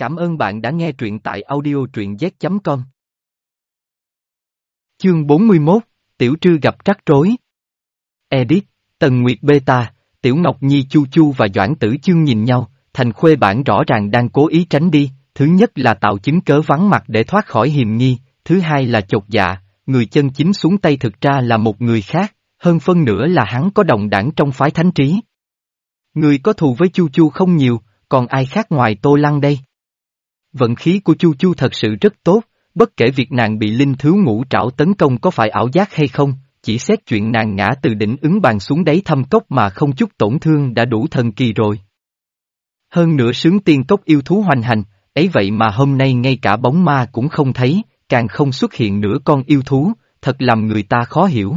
Cảm ơn bạn đã nghe truyện tại audio truyện z.com. Chương 41, Tiểu Trư gặp trắc rối. Edit, Tần Nguyệt Beta, Tiểu Ngọc Nhi Chu Chu và Doãn Tử Chương nhìn nhau, thành khuê bản rõ ràng đang cố ý tránh đi, thứ nhất là tạo chứng cớ vắng mặt để thoát khỏi hiềm nghi, thứ hai là chột dạ, người chân chính xuống tay thực ra là một người khác, hơn phân nữa là hắn có đồng đảng trong phái thánh trí. Người có thù với Chu Chu không nhiều, còn ai khác ngoài Tô Lăng đây? Vận khí của Chu Chu thật sự rất tốt, bất kể việc nàng bị linh thiếu ngũ trảo tấn công có phải ảo giác hay không, chỉ xét chuyện nàng ngã từ đỉnh ứng bàn xuống đáy thâm cốc mà không chút tổn thương đã đủ thần kỳ rồi. Hơn nữa sướng tiên cốc yêu thú hoành hành, ấy vậy mà hôm nay ngay cả bóng ma cũng không thấy, càng không xuất hiện nữa con yêu thú, thật làm người ta khó hiểu.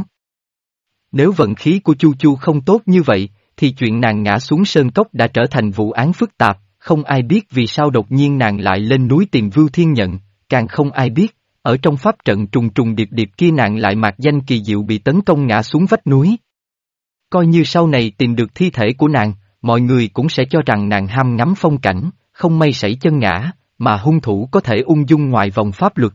Nếu vận khí của Chu Chu không tốt như vậy, thì chuyện nàng ngã xuống sơn cốc đã trở thành vụ án phức tạp, không ai biết vì sao đột nhiên nàng lại lên núi tìm Vưu Thiên Nhận, càng không ai biết, ở trong pháp trận trùng trùng điệp điệp kia nàng lại mạc danh kỳ diệu bị tấn công ngã xuống vách núi. Coi như sau này tìm được thi thể của nàng, mọi người cũng sẽ cho rằng nàng ham ngắm phong cảnh, không may sảy chân ngã, mà hung thủ có thể ung dung ngoài vòng pháp luật.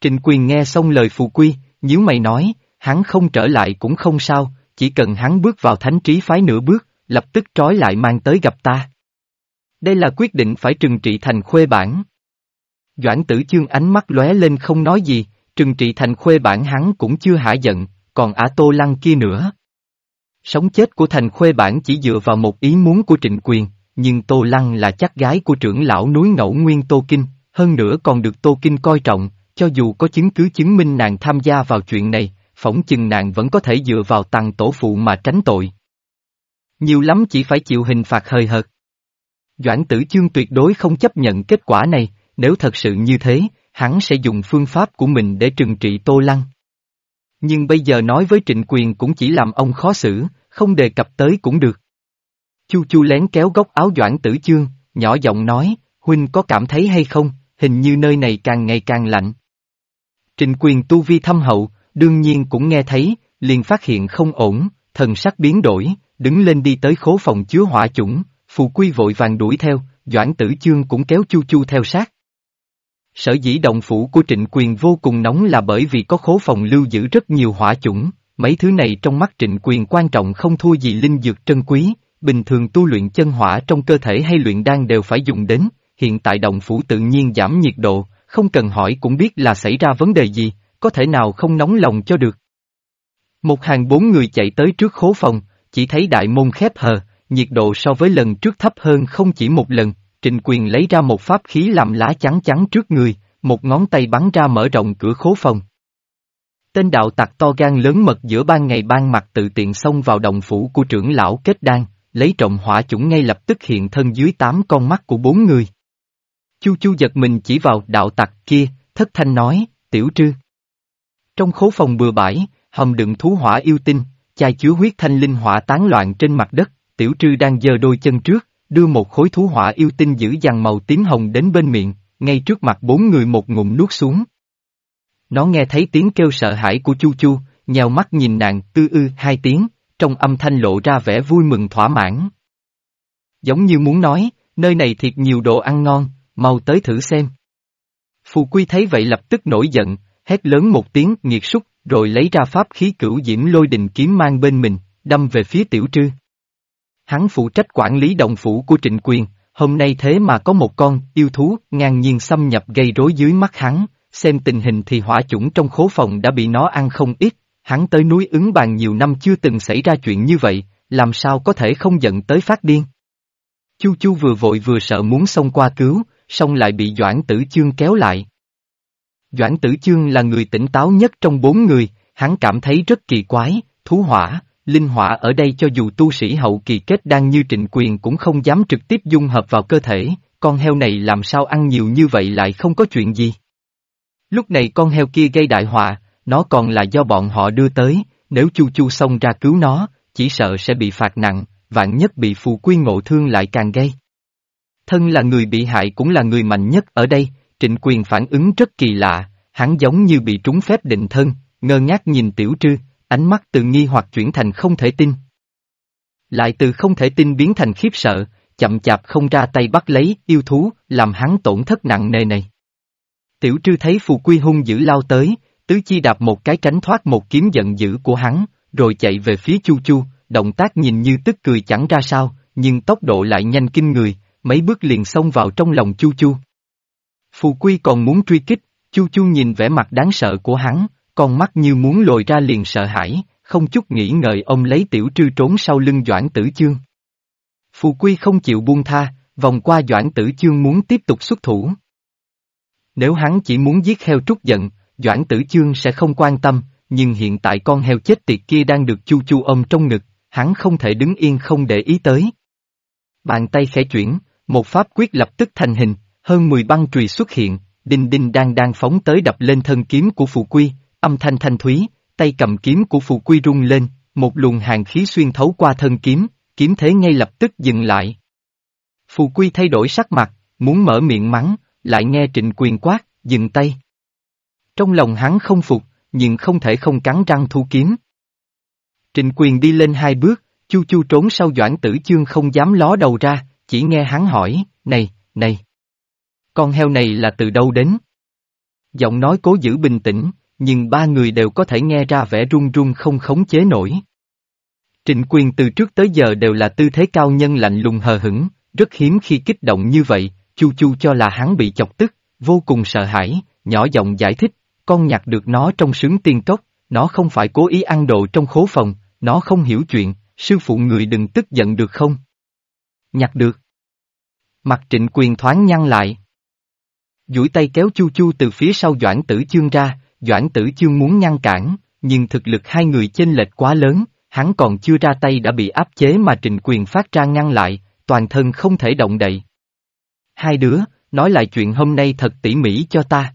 Trịnh quyền nghe xong lời phù quy, nhíu mày nói, hắn không trở lại cũng không sao, chỉ cần hắn bước vào thánh trí phái nửa bước, lập tức trói lại mang tới gặp ta. Đây là quyết định phải trừng trị thành khuê bản. Doãn tử chương ánh mắt lóe lên không nói gì, trừng trị thành khuê bản hắn cũng chưa hả giận, còn ả tô lăng kia nữa. Sống chết của thành khuê bản chỉ dựa vào một ý muốn của trịnh quyền, nhưng Tô Lăng là chắc gái của trưởng lão núi ngẫu nguyên Tô Kinh, hơn nữa còn được Tô Kinh coi trọng, cho dù có chứng cứ chứng minh nàng tham gia vào chuyện này, phỏng chừng nàng vẫn có thể dựa vào tăng tổ phụ mà tránh tội. Nhiều lắm chỉ phải chịu hình phạt hời hợt. Doãn tử chương tuyệt đối không chấp nhận kết quả này, nếu thật sự như thế, hắn sẽ dùng phương pháp của mình để trừng trị Tô Lăng. Nhưng bây giờ nói với trịnh quyền cũng chỉ làm ông khó xử, không đề cập tới cũng được. Chu chu lén kéo góc áo Doãn tử chương, nhỏ giọng nói, Huynh có cảm thấy hay không, hình như nơi này càng ngày càng lạnh. Trịnh quyền tu vi thâm hậu, đương nhiên cũng nghe thấy, liền phát hiện không ổn, thần sắc biến đổi, đứng lên đi tới khố phòng chứa hỏa chủng, phù quy vội vàng đuổi theo, Doãn Tử Chương cũng kéo Chu Chu theo sát. Sở dĩ động phủ của trịnh quyền vô cùng nóng là bởi vì có khố phòng lưu giữ rất nhiều hỏa chủng, mấy thứ này trong mắt trịnh quyền quan trọng không thua gì linh dược trân quý, bình thường tu luyện chân hỏa trong cơ thể hay luyện đan đều phải dùng đến, hiện tại động phủ tự nhiên giảm nhiệt độ, không cần hỏi cũng biết là xảy ra vấn đề gì, có thể nào không nóng lòng cho được. Một hàng bốn người chạy tới trước khố phòng, chỉ thấy đại môn khép hờ, nhiệt độ so với lần trước thấp hơn không chỉ một lần, Trịnh Quyền lấy ra một pháp khí làm lá chắn chắn trước người, một ngón tay bắn ra mở rộng cửa khố phòng. Tên đạo tặc to gan lớn mật giữa ban ngày ban mặt tự tiện xông vào đồng phủ của trưởng lão kết đan, lấy trọng hỏa chủng ngay lập tức hiện thân dưới tám con mắt của bốn người. Chu chu giật mình chỉ vào đạo tặc kia, thất thanh nói, tiểu trư. Trong khố phòng bừa bãi, hầm đựng thú hỏa yêu tinh, chai chứa huyết thanh linh hỏa tán loạn trên mặt đất, tiểu trư đang giơ đôi chân trước, đưa một khối thú hỏa yêu tinh giữ dằn màu tím hồng đến bên miệng, ngay trước mặt bốn người một ngụm nuốt xuống. Nó nghe thấy tiếng kêu sợ hãi của Chu Chu, nhào mắt nhìn nàng tư ư hai tiếng, trong âm thanh lộ ra vẻ vui mừng thỏa mãn. Giống như muốn nói, nơi này thiệt nhiều đồ ăn ngon, mau tới thử xem. Phù Quy thấy vậy lập tức nổi giận, hét lớn một tiếng nghiệt súc, rồi lấy ra pháp khí cửu diễm lôi đình kiếm mang bên mình, đâm về phía tiểu trư. Hắn phụ trách quản lý đồng phủ của trịnh quyền, hôm nay thế mà có một con yêu thú ngang nhiên xâm nhập gây rối dưới mắt hắn, xem tình hình thì hỏa chủng trong khố phòng đã bị nó ăn không ít, hắn tới núi ứng bàn nhiều năm chưa từng xảy ra chuyện như vậy, làm sao có thể không giận tới phát điên. Chu Chu vừa vội vừa sợ muốn xông qua cứu, xong lại bị Doãn Tử Chương kéo lại. Doãn Tử Chương là người tỉnh táo nhất trong bốn người, hắn cảm thấy rất kỳ quái, thú hỏa, linh hỏa ở đây cho dù tu sĩ hậu kỳ kết đang như trịnh quyền cũng không dám trực tiếp dung hợp vào cơ thể, con heo này làm sao ăn nhiều như vậy lại không có chuyện gì. Lúc này con heo kia gây đại họa, nó còn là do bọn họ đưa tới, nếu chu chu xông ra cứu nó, chỉ sợ sẽ bị phạt nặng, vạn nhất bị phù quy ngộ thương lại càng gây. Thân là người bị hại cũng là người mạnh nhất ở đây, trịnh quyền phản ứng rất kỳ lạ, hắn giống như bị trúng phép định thân, ngơ ngác nhìn tiểu trư, ánh mắt từ nghi hoặc chuyển thành không thể tin. Lại từ không thể tin biến thành khiếp sợ, chậm chạp không ra tay bắt lấy yêu thú, làm hắn tổn thất nặng nề này. Tiểu trư thấy phù quy hung dữ lao tới, tứ chi đạp một cái tránh thoát một kiếm giận dữ của hắn, rồi chạy về phía chu chu, động tác nhìn như tức cười chẳng ra sao, nhưng tốc độ lại nhanh kinh người, mấy bước liền xông vào trong lòng chu chu. Phù quy còn muốn truy kích, chu chu nhìn vẻ mặt đáng sợ của hắn, con mắt như muốn lồi ra liền sợ hãi, không chút nghĩ ngợi ông lấy tiểu trư trốn sau lưng Doãn Tử Chương. Phù Quy không chịu buông tha, vòng qua Doãn Tử Chương muốn tiếp tục xuất thủ. Nếu hắn chỉ muốn giết heo trút giận, Doãn Tử Chương sẽ không quan tâm, nhưng hiện tại con heo chết tiệt kia đang được chu chu ôm trong ngực, hắn không thể đứng yên không để ý tới. Bàn tay khẽ chuyển, một pháp quyết lập tức thành hình, hơn 10 băng trùy xuất hiện, đinh đinh đang đang phóng tới đập lên thân kiếm của Phù Quy, âm thanh thanh thúy, tay cầm kiếm của Phù Quy rung lên, một luồng hàng khí xuyên thấu qua thân kiếm, kiếm thế ngay lập tức dừng lại. Phù Quy thay đổi sắc mặt, muốn mở miệng mắng, lại nghe trịnh quyền quát, dừng tay. Trong lòng hắn không phục, nhưng không thể không cắn răng thu kiếm. Trịnh quyền đi lên hai bước, chu chu trốn sau doãn tử chương không dám ló đầu ra, chỉ nghe hắn hỏi, này, này. Con heo này là từ đâu đến? Giọng nói cố giữ bình tĩnh, nhưng ba người đều có thể nghe ra vẻ run run không khống chế nổi. Trịnh quyền từ trước tới giờ đều là tư thế cao nhân lạnh lùng hờ hững, rất hiếm khi kích động như vậy, chu chu cho là hắn bị chọc tức, vô cùng sợ hãi, nhỏ giọng giải thích, con nhặt được nó trong sướng tiên cốc, nó không phải cố ý ăn đồ trong khố phòng, nó không hiểu chuyện, sư phụ người đừng tức giận được không? Nhặt được. Mặt trịnh quyền thoáng nhăn lại. duỗi tay kéo chu chu từ phía sau Doãn Tử Chương ra, Doãn Tử Chương muốn ngăn cản, nhưng thực lực hai người chênh lệch quá lớn, hắn còn chưa ra tay đã bị áp chế mà Trình quyền phát ra ngăn lại, toàn thân không thể động đậy. Hai đứa, nói lại chuyện hôm nay thật tỉ mỉ cho ta.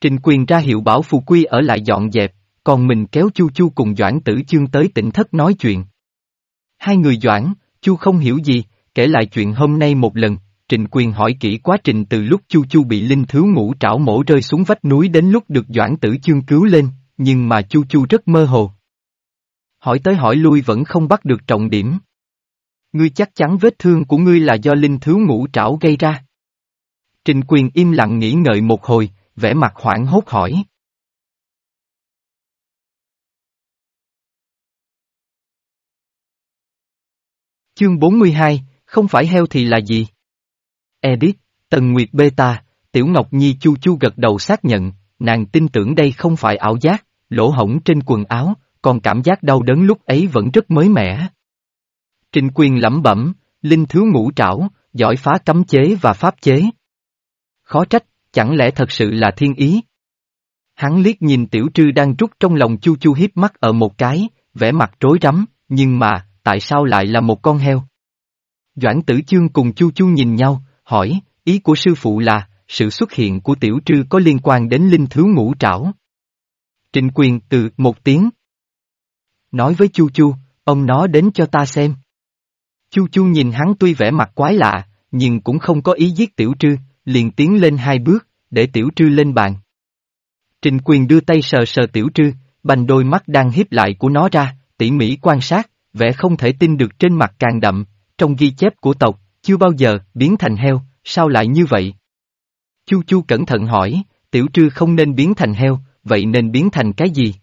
Trình quyền ra hiệu bảo phù quy ở lại dọn dẹp, còn mình kéo chu chu cùng Doãn Tử Chương tới tỉnh thất nói chuyện. Hai người Doãn, chu không hiểu gì, kể lại chuyện hôm nay một lần, Trình Quyền hỏi kỹ quá trình từ lúc Chu Chu bị linh Thứ ngũ trảo mổ rơi xuống vách núi đến lúc được Doãn Tử Chương cứu lên, nhưng mà Chu Chu rất mơ hồ. Hỏi tới hỏi lui vẫn không bắt được trọng điểm. Ngươi chắc chắn vết thương của ngươi là do linh Thứ ngũ trảo gây ra. Trình Quyền im lặng nghĩ ngợi một hồi, vẻ mặt hoảng hốt hỏi. Chương 42, không phải heo thì là gì? Edit, Tần Nguyệt Beta, Tiểu Ngọc Nhi chu chu gật đầu xác nhận, nàng tin tưởng đây không phải ảo giác, lỗ hổng trên quần áo, còn cảm giác đau đớn lúc ấy vẫn rất mới mẻ. Trịnh quyền lẩm bẩm, linh thiếu ngũ trảo, giỏi phá cấm chế và pháp chế. Khó trách, chẳng lẽ thật sự là thiên ý? Hắn liếc nhìn tiểu trư đang trút trong lòng chu chu hiếp mắt ở một cái, vẻ mặt rối rắm, nhưng mà, tại sao lại là một con heo? Doãn tử chương cùng chu chu nhìn nhau, hỏi, ý của sư phụ là, sự xuất hiện của tiểu trư có liên quan đến linh thứ ngũ trảo. Trịnh quyền từ một tiếng. Nói với chu chu, ông nó đến cho ta xem. Chu chu nhìn hắn tuy vẻ mặt quái lạ, nhưng cũng không có ý giết tiểu trư, liền tiến lên hai bước, để tiểu trư lên bàn. Trịnh quyền đưa tay sờ sờ tiểu trư, bành đôi mắt đang hiếp lại của nó ra, tỉ mỉ quan sát, vẻ không thể tin được trên mặt càng đậm, trong ghi chép của tộc, chưa bao giờ biến thành heo, sao lại như vậy? Chu Chu cẩn thận hỏi, tiểu trư không nên biến thành heo, vậy nên biến thành cái gì?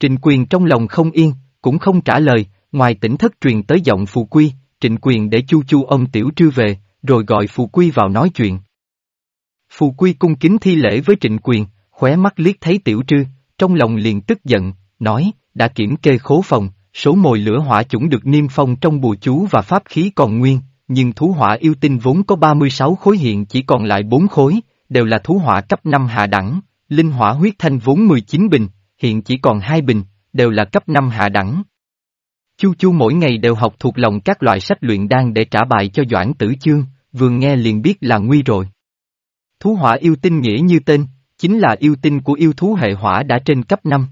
Trịnh quyền trong lòng không yên, cũng không trả lời, ngoài tỉnh thất truyền tới giọng phù quy, trịnh quyền để Chu Chu ông tiểu trư về, rồi gọi phù quy vào nói chuyện. Phù quy cung kính thi lễ với trịnh quyền, khóe mắt liếc thấy tiểu trư, trong lòng liền tức giận, nói, đã kiểm kê khố phòng, số mồi lửa hỏa chủng được niêm phong trong bùa chú và pháp khí còn nguyên, nhưng thú hỏa yêu tinh vốn có 36 khối hiện chỉ còn lại 4 khối, đều là thú hỏa cấp 5 hạ đẳng, linh hỏa huyết thanh vốn 19 bình, hiện chỉ còn 2 bình, đều là cấp 5 hạ đẳng. Chu Chu mỗi ngày đều học thuộc lòng các loại sách luyện đan để trả bài cho Doãn Tử Chương, vừa nghe liền biết là nguy rồi. Thú hỏa yêu tinh nghĩa như tên, chính là yêu tinh của yêu thú hệ hỏa đã trên cấp 5.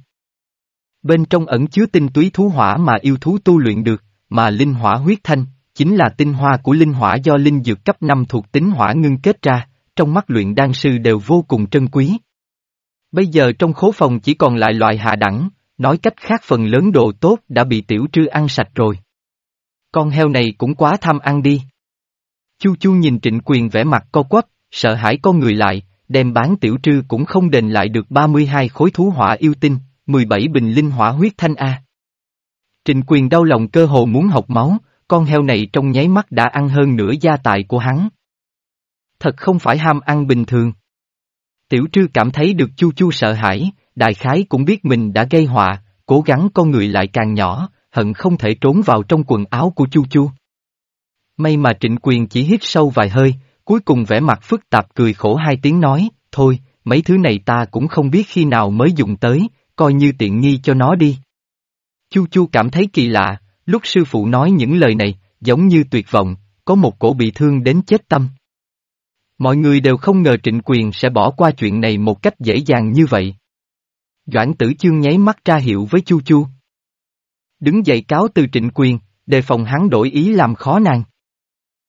Bên trong ẩn chứa tinh túy thú hỏa mà yêu thú tu luyện được, mà linh hỏa huyết thanh, chính là tinh hoa của linh hỏa do linh dược cấp 5 thuộc tính hỏa ngưng kết ra, trong mắt luyện đan sư đều vô cùng trân quý. Bây giờ trong khố phòng chỉ còn lại loại hạ đẳng, nói cách khác phần lớn đồ tốt đã bị tiểu trư ăn sạch rồi. Con heo này cũng quá tham ăn đi. Chu Chu nhìn trịnh quyền vẻ mặt co quắp, sợ hãi con người lại, đem bán tiểu trư cũng không đền lại được 32 khối thú hỏa yêu tinh, 17 bình linh hỏa huyết thanh A. Trịnh quyền đau lòng cơ hồ muốn học máu, con heo này trong nháy mắt đã ăn hơn nửa gia tài của hắn. Thật không phải ham ăn bình thường. Tiểu trư cảm thấy được chu chu sợ hãi, đại khái cũng biết mình đã gây họa, cố gắng con người lại càng nhỏ, hận không thể trốn vào trong quần áo của chu chu. May mà trịnh quyền chỉ hít sâu vài hơi, cuối cùng vẻ mặt phức tạp cười khổ hai tiếng nói, thôi, mấy thứ này ta cũng không biết khi nào mới dùng tới, coi như tiện nghi cho nó đi. Chu Chu cảm thấy kỳ lạ, lúc sư phụ nói những lời này, giống như tuyệt vọng, có một cổ bị thương đến chết tâm. Mọi người đều không ngờ trịnh quyền sẽ bỏ qua chuyện này một cách dễ dàng như vậy. Doãn tử chương nháy mắt ra hiệu với Chu Chu. Đứng dậy cáo từ trịnh quyền, đề phòng hắn đổi ý làm khó nàng.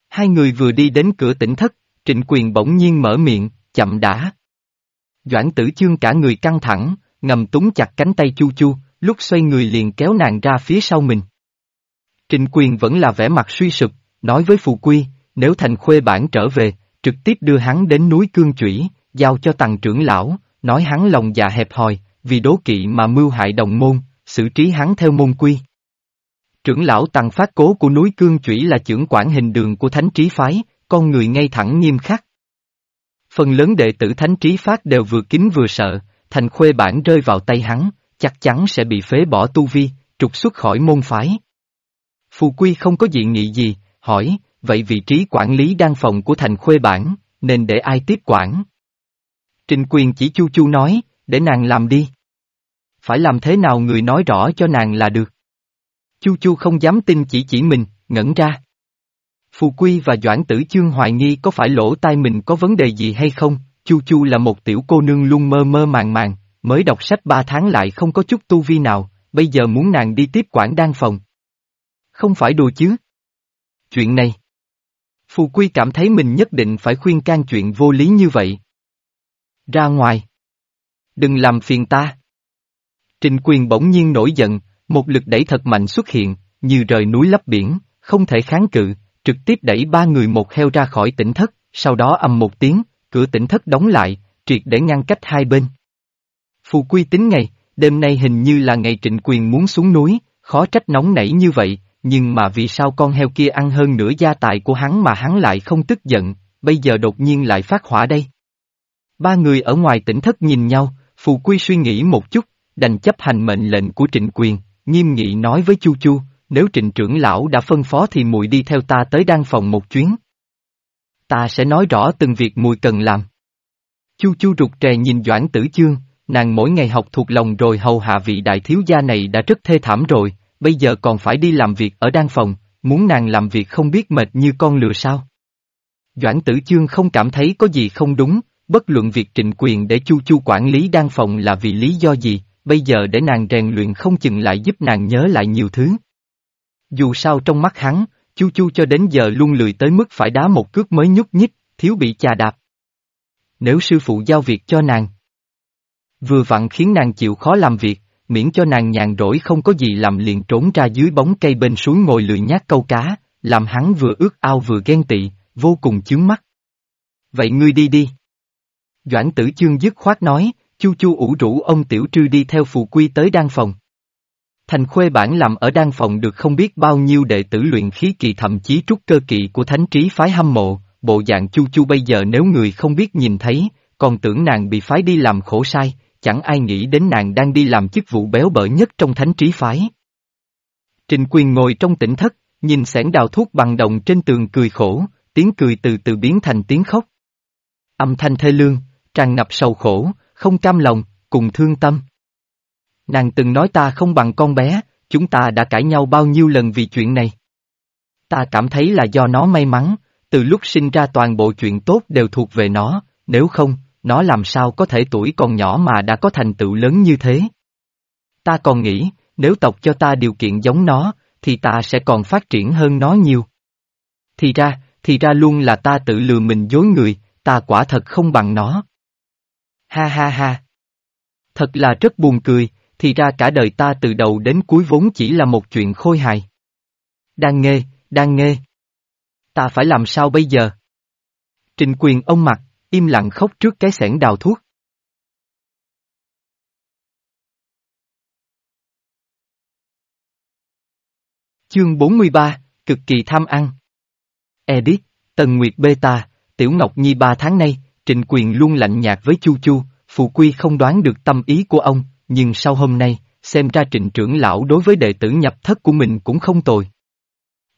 Hai người vừa đi đến cửa tỉnh thất, trịnh quyền bỗng nhiên mở miệng, chậm đã. Doãn tử chương cả người căng thẳng, ngầm túng chặt cánh tay Chu Chu, lúc xoay người liền kéo nàng ra phía sau mình. Trịnh quyền vẫn là vẻ mặt suy sụp, nói với Phù Quy, nếu thành khuê bản trở về, trực tiếp đưa hắn đến núi Cương Chủy, giao cho tàng trưởng lão, nói hắn lòng dạ hẹp hòi, vì đố kỵ mà mưu hại đồng môn, xử trí hắn theo môn quy. Trưởng lão tăng phát cố của núi Cương Chủy là trưởng quản hình đường của thánh trí phái, con người ngay thẳng nghiêm khắc. Phần lớn đệ tử thánh trí phát đều vừa kính vừa sợ, thành khuê bản rơi vào tay hắn, chắc chắn sẽ bị phế bỏ tu vi, trục xuất khỏi môn phái. Phù Quy không có dị nghị gì, hỏi, vậy vị trí quản lý đan phòng của thành khuê bản, nên để ai tiếp quản? Trình quyền chỉ chu chu nói, để nàng làm đi. Phải làm thế nào người nói rõ cho nàng là được. Chu chu không dám tin chỉ chỉ mình, ngẩn ra. Phù Quy và Doãn Tử Chương hoài nghi có phải lỗ tai mình có vấn đề gì hay không, Chu Chu là một tiểu cô nương luôn mơ mơ màng màng, mới đọc sách ba tháng lại không có chút tu vi nào, bây giờ muốn nàng đi tiếp quản đan phòng. Không phải đùa chứ. Chuyện này. Phù Quy cảm thấy mình nhất định phải khuyên can chuyện vô lý như vậy. Ra ngoài. Đừng làm phiền ta. Trình quyền bỗng nhiên nổi giận, một lực đẩy thật mạnh xuất hiện, như rời núi lấp biển, không thể kháng cự, trực tiếp đẩy ba người một heo ra khỏi tỉnh thất, sau đó ầm một tiếng, cửa tỉnh thất đóng lại, triệt để ngăn cách hai bên. Phù quy tính ngày, đêm nay hình như là ngày trịnh quyền muốn xuống núi, khó trách nóng nảy như vậy, nhưng mà vì sao con heo kia ăn hơn nửa gia tài của hắn mà hắn lại không tức giận, bây giờ đột nhiên lại phát hỏa đây. Ba người ở ngoài tỉnh thất nhìn nhau, phù quy suy nghĩ một chút, đành chấp hành mệnh lệnh của trịnh quyền, nghiêm nghị nói với Chu Chu, nếu trịnh trưởng lão đã phân phó thì mùi đi theo ta tới đan phòng một chuyến. Ta sẽ nói rõ từng việc mùi cần làm. Chu Chu rụt rè nhìn Doãn Tử Chương, nàng mỗi ngày học thuộc lòng rồi hầu hạ vị đại thiếu gia này đã rất thê thảm rồi, bây giờ còn phải đi làm việc ở đan phòng, muốn nàng làm việc không biết mệt như con lừa sao. Doãn Tử Chương không cảm thấy có gì không đúng, bất luận việc trịnh quyền để Chu Chu quản lý đan phòng là vì lý do gì, bây giờ để nàng rèn luyện không chừng lại giúp nàng nhớ lại nhiều thứ. Dù sao trong mắt hắn, Chu Chu cho đến giờ luôn lười tới mức phải đá một cước mới nhúc nhích, thiếu bị chà đạp. Nếu sư phụ giao việc cho nàng, vừa vặn khiến nàng chịu khó làm việc, miễn cho nàng nhàn rỗi không có gì làm liền trốn ra dưới bóng cây bên suối ngồi lười nhát câu cá, làm hắn vừa ước ao vừa ghen tị, vô cùng chướng mắt. Vậy ngươi đi đi. Doãn tử chương dứt khoát nói, chu chu ủ rũ ông tiểu trư đi theo phù quy tới đan phòng. Thành khuê bản làm ở đan phòng được không biết bao nhiêu đệ tử luyện khí kỳ thậm chí trúc cơ kỳ của thánh trí phái hâm mộ, bộ dạng chu chu bây giờ nếu người không biết nhìn thấy, còn tưởng nàng bị phái đi làm khổ sai, chẳng ai nghĩ đến nàng đang đi làm chức vụ béo bở nhất trong thánh trí phái. Trình quyền ngồi trong tỉnh thất, nhìn sẻn đào thuốc bằng đồng trên tường cười khổ, tiếng cười từ từ biến thành tiếng khóc. Âm thanh thê lương, tràn ngập sầu khổ, không cam lòng, cùng thương tâm. Nàng từng nói ta không bằng con bé, chúng ta đã cãi nhau bao nhiêu lần vì chuyện này. Ta cảm thấy là do nó may mắn, từ lúc sinh ra toàn bộ chuyện tốt đều thuộc về nó, nếu không, nó làm sao có thể tuổi còn nhỏ mà đã có thành tựu lớn như thế. Ta còn nghĩ, nếu tộc cho ta điều kiện giống nó, thì ta sẽ còn phát triển hơn nó nhiều. Thì ra, thì ra luôn là ta tự lừa mình dối người, ta quả thật không bằng nó. Ha ha ha. Thật là rất buồn cười, thì ra cả đời ta từ đầu đến cuối vốn chỉ là một chuyện khôi hài. Đang nghe, đang nghe. Ta phải làm sao bây giờ? Trình quyền ông mặt, im lặng khóc trước cái xẻng đào thuốc. Chương 43, cực kỳ tham ăn. Edit, Tần Nguyệt Beta, Tiểu Ngọc Nhi ba tháng nay, Trịnh Quyền luôn lạnh nhạt với Chu Chu, Phụ Quy không đoán được tâm ý của ông, nhưng sau hôm nay, xem ra trịnh trưởng lão đối với đệ tử nhập thất của mình cũng không tồi.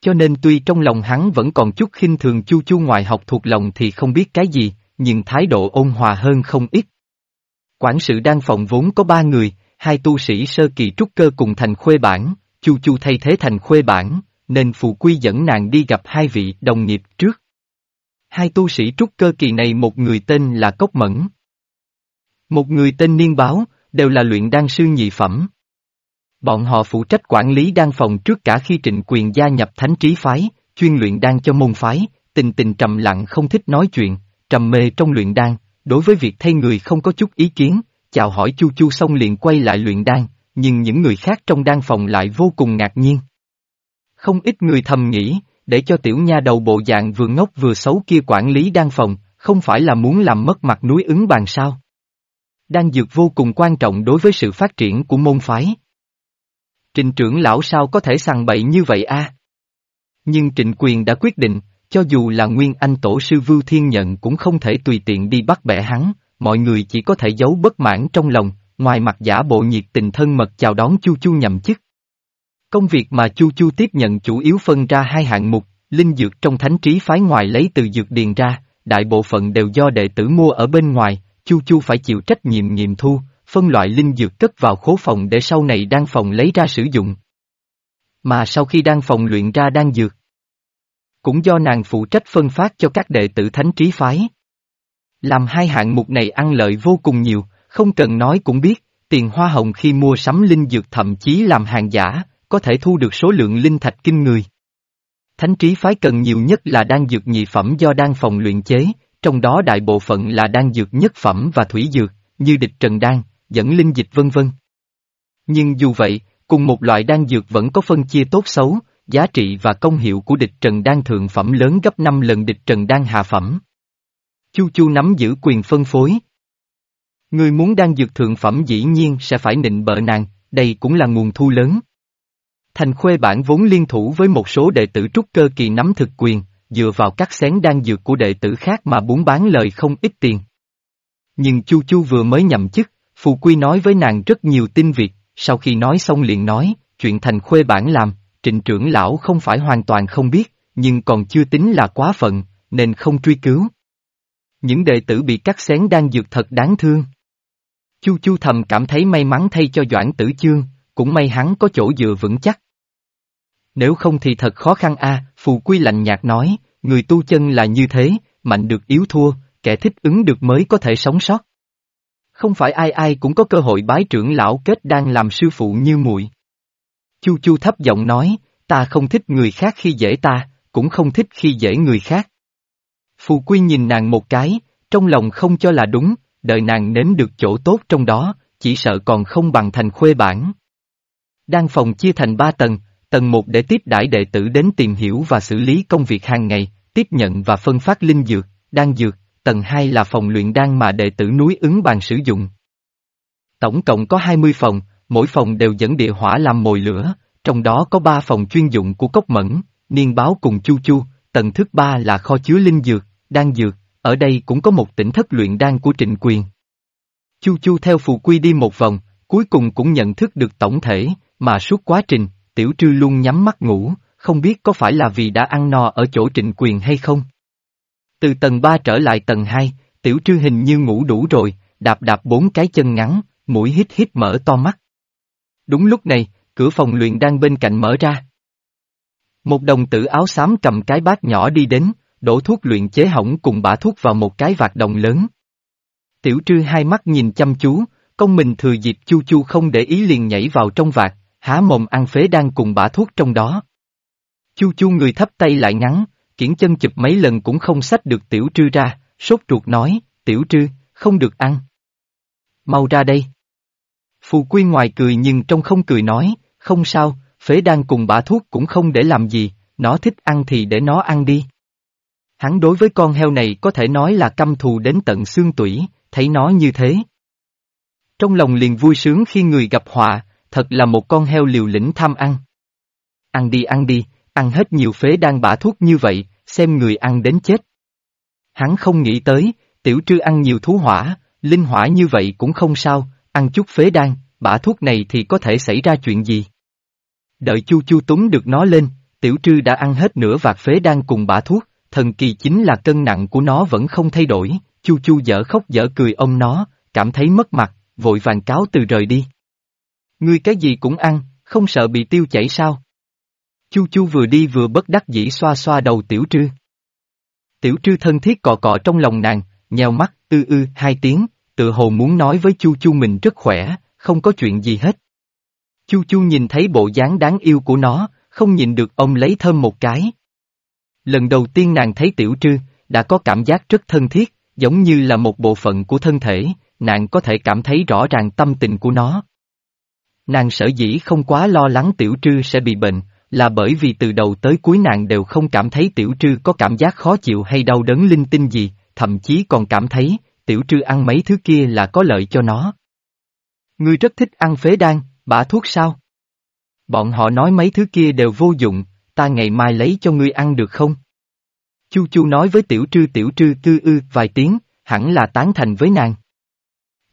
Cho nên tuy trong lòng hắn vẫn còn chút khinh thường Chu Chu ngoài học thuộc lòng thì không biết cái gì, nhưng thái độ ôn hòa hơn không ít. Quản sự đang phòng vốn có ba người, hai tu sĩ sơ kỳ trúc cơ cùng thành khuê bản, Chu Chu thay thế thành khuê bản, nên Phù Quy dẫn nàng đi gặp hai vị đồng nghiệp trước. Hai tu sĩ trúc cơ kỳ này một người tên là Cốc Mẫn. Một người tên Niên Báo, đều là luyện đan sư nhị phẩm. Bọn họ phụ trách quản lý đan phòng trước cả khi trịnh quyền gia nhập thánh trí phái, chuyên luyện đan cho môn phái, tình tình trầm lặng không thích nói chuyện, trầm mê trong luyện đan, đối với việc thay người không có chút ý kiến, chào hỏi chu chu xong liền quay lại luyện đan, nhưng những người khác trong đan phòng lại vô cùng ngạc nhiên. Không ít người thầm nghĩ, để cho tiểu nha đầu bộ dạng vừa ngốc vừa xấu kia quản lý đan phòng, không phải là muốn làm mất mặt núi ứng bàn sao. Đan dược vô cùng quan trọng đối với sự phát triển của môn phái. Trình trưởng lão sao có thể sằng bậy như vậy a? Nhưng trịnh quyền đã quyết định, cho dù là nguyên anh tổ sư Vưu Thiên Nhận cũng không thể tùy tiện đi bắt bẻ hắn, mọi người chỉ có thể giấu bất mãn trong lòng, ngoài mặt giả bộ nhiệt tình thân mật chào đón Chu Chu nhậm chức. Công việc mà Chu Chu tiếp nhận chủ yếu phân ra hai hạng mục, linh dược trong thánh trí phái ngoài lấy từ dược điền ra, đại bộ phận đều do đệ tử mua ở bên ngoài, Chu Chu phải chịu trách nhiệm nghiệm thu, phân loại linh dược cất vào khố phòng để sau này đan phòng lấy ra sử dụng. Mà sau khi đan phòng luyện ra đan dược, cũng do nàng phụ trách phân phát cho các đệ tử thánh trí phái. Làm hai hạng mục này ăn lợi vô cùng nhiều, không cần nói cũng biết, tiền hoa hồng khi mua sắm linh dược thậm chí làm hàng giả, có thể thu được số lượng linh thạch kinh người. Thánh trí phái cần nhiều nhất là đan dược nhị phẩm do đan phòng luyện chế, trong đó đại bộ phận là đan dược nhất phẩm và thủy dược, như địch trần đan, dẫn linh dịch vân vân. Nhưng dù vậy, cùng một loại đan dược vẫn có phân chia tốt xấu, giá trị và công hiệu của địch trần đan thượng phẩm lớn gấp 5 lần địch trần đan hạ phẩm. Chu Chu nắm giữ quyền phân phối. Người muốn đan dược thượng phẩm dĩ nhiên sẽ phải nịnh bợ nàng, đây cũng là nguồn thu lớn. Thành khuê bản vốn liên thủ với một số đệ tử trúc cơ kỳ nắm thực quyền, dựa vào các xén đan dược của đệ tử khác mà muốn bán lời không ít tiền. Nhưng Chu Chu vừa mới nhậm chức, Phù Quy nói với nàng rất nhiều tin việc, sau khi nói xong liền nói, chuyện thành khuê bản làm, trịnh trưởng lão không phải hoàn toàn không biết, nhưng còn chưa tính là quá phận, nên không truy cứu. Những đệ tử bị cắt xén đang dược thật đáng thương. Chu Chu thầm cảm thấy may mắn thay cho Doãn Tử Chương, cũng may hắn có chỗ dựa vững chắc. Nếu không thì thật khó khăn a. Phù Quy lạnh nhạt nói, người tu chân là như thế, mạnh được yếu thua, kẻ thích ứng được mới có thể sống sót. Không phải ai ai cũng có cơ hội bái trưởng lão kết đang làm sư phụ như muội. Chu Chu thấp giọng nói, ta không thích người khác khi dễ ta, cũng không thích khi dễ người khác. Phù Quy nhìn nàng một cái, trong lòng không cho là đúng, đợi nàng nếm được chỗ tốt trong đó, chỉ sợ còn không bằng thành khuê bản. Đan phòng chia thành ba tầng, tầng một để tiếp đãi đệ tử đến tìm hiểu và xử lý công việc hàng ngày, tiếp nhận và phân phát linh dược, đan dược, tầng 2 là phòng luyện đan mà đệ tử núi ứng bàn sử dụng. Tổng cộng có 20 phòng, mỗi phòng đều dẫn địa hỏa làm mồi lửa, trong đó có ba phòng chuyên dụng của cốc mẫn, niên báo cùng chu chu, tầng thứ ba là kho chứa linh dược, đan dược, ở đây cũng có một tỉnh thất luyện đan của trịnh quyền. Chu chu theo phù quy đi một vòng, cuối cùng cũng nhận thức được tổng thể, mà suốt quá trình, tiểu trư luôn nhắm mắt ngủ, không biết có phải là vì đã ăn no ở chỗ trịnh quyền hay không. Từ tầng 3 trở lại tầng 2, tiểu trư hình như ngủ đủ rồi, đạp đạp bốn cái chân ngắn, mũi hít hít mở to mắt. Đúng lúc này, cửa phòng luyện đang bên cạnh mở ra. Một đồng tử áo xám cầm cái bát nhỏ đi đến, đổ thuốc luyện chế hỏng cùng bả thuốc vào một cái vạt đồng lớn. Tiểu trư hai mắt nhìn chăm chú, công mình thừa dịp chu chu không để ý liền nhảy vào trong vạt, há mồm ăn phế đang cùng bả thuốc trong đó. Chu chu người thấp tay lại ngắn, kiển chân chụp mấy lần cũng không xách được tiểu trư ra, sốt ruột nói, tiểu trư, không được ăn. Mau ra đây. Phù quy ngoài cười nhưng trong không cười nói, không sao, phế đang cùng bả thuốc cũng không để làm gì, nó thích ăn thì để nó ăn đi. Hắn đối với con heo này có thể nói là căm thù đến tận xương tủy, thấy nó như thế. Trong lòng liền vui sướng khi người gặp họa, thật là một con heo liều lĩnh tham ăn. Ăn đi ăn đi, ăn hết nhiều phế đang bả thuốc như vậy, xem người ăn đến chết. Hắn không nghĩ tới, tiểu trư ăn nhiều thú hỏa, linh hỏa như vậy cũng không sao, ăn chút phế đan, bả thuốc này thì có thể xảy ra chuyện gì. Đợi chu chu túng được nó lên, tiểu trư đã ăn hết nửa vạt phế đan cùng bả thuốc, thần kỳ chính là cân nặng của nó vẫn không thay đổi, chu chu dở khóc dở cười ông nó, cảm thấy mất mặt, vội vàng cáo từ rời đi. Ngươi cái gì cũng ăn, không sợ bị tiêu chảy sao? Chu chu vừa đi vừa bất đắc dĩ xoa xoa đầu tiểu trư. Tiểu trư thân thiết cọ cọ trong lòng nàng, nheo mắt, ư ư hai tiếng, tự hồ muốn nói với chu chu mình rất khỏe, không có chuyện gì hết. Chu chu nhìn thấy bộ dáng đáng yêu của nó, không nhìn được ông lấy thơm một cái. Lần đầu tiên nàng thấy tiểu trư, đã có cảm giác rất thân thiết, giống như là một bộ phận của thân thể, nàng có thể cảm thấy rõ ràng tâm tình của nó. Nàng sở dĩ không quá lo lắng tiểu trư sẽ bị bệnh, là bởi vì từ đầu tới cuối nàng đều không cảm thấy tiểu trư có cảm giác khó chịu hay đau đớn linh tinh gì, thậm chí còn cảm thấy, tiểu trư ăn mấy thứ kia là có lợi cho nó. Ngươi rất thích ăn phế đan, bả thuốc sao? Bọn họ nói mấy thứ kia đều vô dụng, ta ngày mai lấy cho ngươi ăn được không? Chu Chu nói với tiểu trư tiểu trư tư ư vài tiếng, hẳn là tán thành với nàng.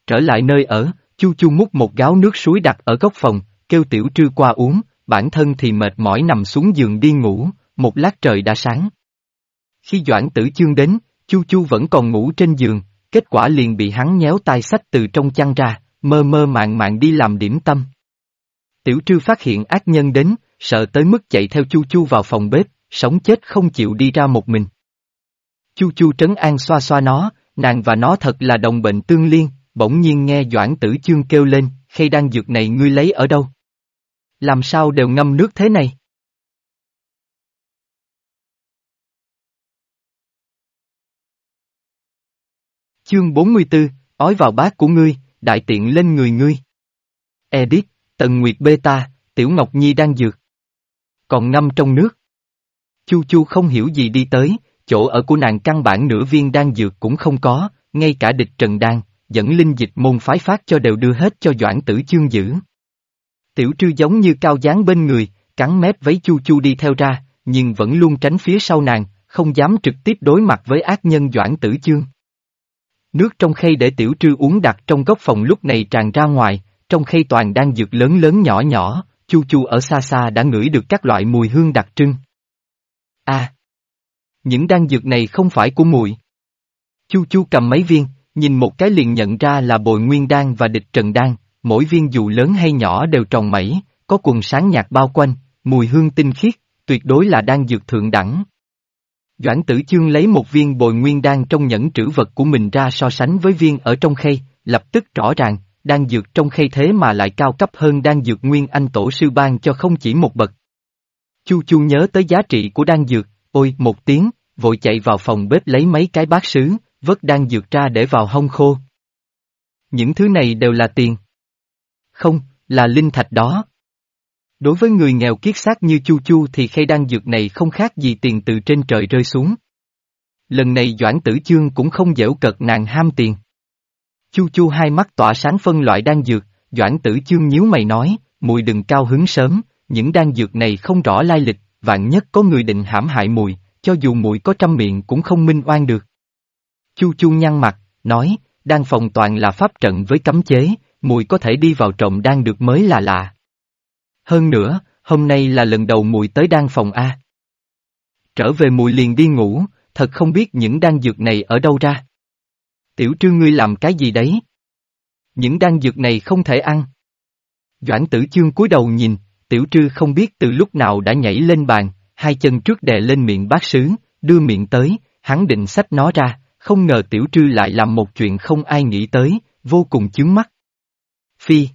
Trở lại nơi ở, Chu Chu múc một gáo nước suối đặt ở góc phòng, kêu tiểu trư qua uống, bản thân thì mệt mỏi nằm xuống giường đi ngủ, một lát trời đã sáng. Khi Doãn Tử Chương đến, Chu Chu vẫn còn ngủ trên giường, kết quả liền bị hắn nhéo tai sách từ trong chăn ra, mơ mơ màng màng đi làm điểm tâm. Tiểu trư phát hiện ác nhân đến, sợ tới mức chạy theo Chu Chu vào phòng bếp, sống chết không chịu đi ra một mình. Chu Chu trấn an xoa xoa nó, nàng và nó thật là đồng bệnh tương liên, bỗng nhiên nghe Doãn Tử Chương kêu lên, khay đang dược này ngươi lấy ở đâu? Làm sao đều ngâm nước thế này? Chương 44, ói vào bát của ngươi, đại tiện lên người ngươi. Edit, Tần Nguyệt Beta, Tiểu Ngọc Nhi đang dược. Còn ngâm trong nước. Chu Chu không hiểu gì đi tới, chỗ ở của nàng căn bản nửa viên đang dược cũng không có, ngay cả địch trần đan, dẫn linh dịch môn phái phát cho đều đưa hết cho Doãn Tử Chương giữ. Tiểu trư giống như cao dáng bên người, cắn mép váy Chu Chu đi theo ra, nhưng vẫn luôn tránh phía sau nàng, không dám trực tiếp đối mặt với ác nhân Doãn Tử Chương. Nước trong khay để tiểu trư uống đặt trong góc phòng lúc này tràn ra ngoài, trong khay toàn đang dược lớn lớn nhỏ nhỏ, chu chu ở xa xa đã ngửi được các loại mùi hương đặc trưng. a à, Những đan dược này không phải của mùi. Chu chu cầm mấy viên, nhìn một cái liền nhận ra là bồi nguyên đan và địch trần đan, mỗi viên dù lớn hay nhỏ đều tròn mẩy, có quần sáng nhạt bao quanh, mùi hương tinh khiết, tuyệt đối là đan dược thượng đẳng. Doãn tử chương lấy một viên bồi nguyên đan trong nhẫn trữ vật của mình ra so sánh với viên ở trong khay, lập tức rõ ràng, đan dược trong khay thế mà lại cao cấp hơn đan dược nguyên anh tổ sư ban cho không chỉ một bậc. Chu chu nhớ tới giá trị của đan dược, ôi một tiếng, vội chạy vào phòng bếp lấy mấy cái bát sứ, vớt đan dược ra để vào hông khô. Những thứ này đều là tiền. Không, là linh thạch đó. Đối với người nghèo kiết xác như Chu Chu thì khay đan dược này không khác gì tiền từ trên trời rơi xuống. Lần này Doãn Tử Chương cũng không dễu cợt nàng ham tiền. Chu Chu hai mắt tỏa sáng phân loại đan dược, Doãn Tử Chương nhíu mày nói, mùi đừng cao hứng sớm, những đan dược này không rõ lai lịch, vạn nhất có người định hãm hại mùi, cho dù mùi có trăm miệng cũng không minh oan được. Chu Chu nhăn mặt, nói, đan phòng toàn là pháp trận với cấm chế, mùi có thể đi vào trộm đan được mới là lạ. Hơn nữa, hôm nay là lần đầu mùi tới đan phòng A. Trở về mùi liền đi ngủ, thật không biết những đan dược này ở đâu ra. Tiểu trương ngươi làm cái gì đấy? Những đan dược này không thể ăn. Doãn tử chương cúi đầu nhìn, tiểu trư không biết từ lúc nào đã nhảy lên bàn, hai chân trước đè lên miệng bát sứ, đưa miệng tới, hắn định xách nó ra, không ngờ tiểu trư lại làm một chuyện không ai nghĩ tới, vô cùng chướng mắt. Phi.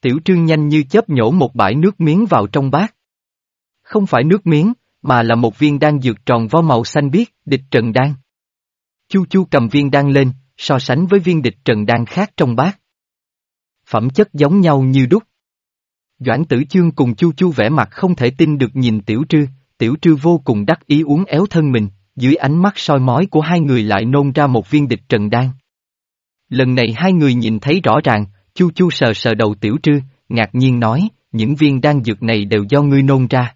Tiểu trương nhanh như chớp nhổ một bãi nước miếng vào trong bát. Không phải nước miếng, mà là một viên đan dược tròn vo màu xanh biếc, địch trần đan. Chu chu cầm viên đan lên, so sánh với viên địch trần đan khác trong bát. Phẩm chất giống nhau như đúc. Doãn tử chương cùng chu chu vẽ mặt không thể tin được nhìn tiểu trư, tiểu trư vô cùng đắc ý uống éo thân mình, dưới ánh mắt soi mói của hai người lại nôn ra một viên địch trần đan. Lần này hai người nhìn thấy rõ ràng, chu chu sờ sờ đầu tiểu trư, ngạc nhiên nói, những viên đan dược này đều do ngươi nôn ra.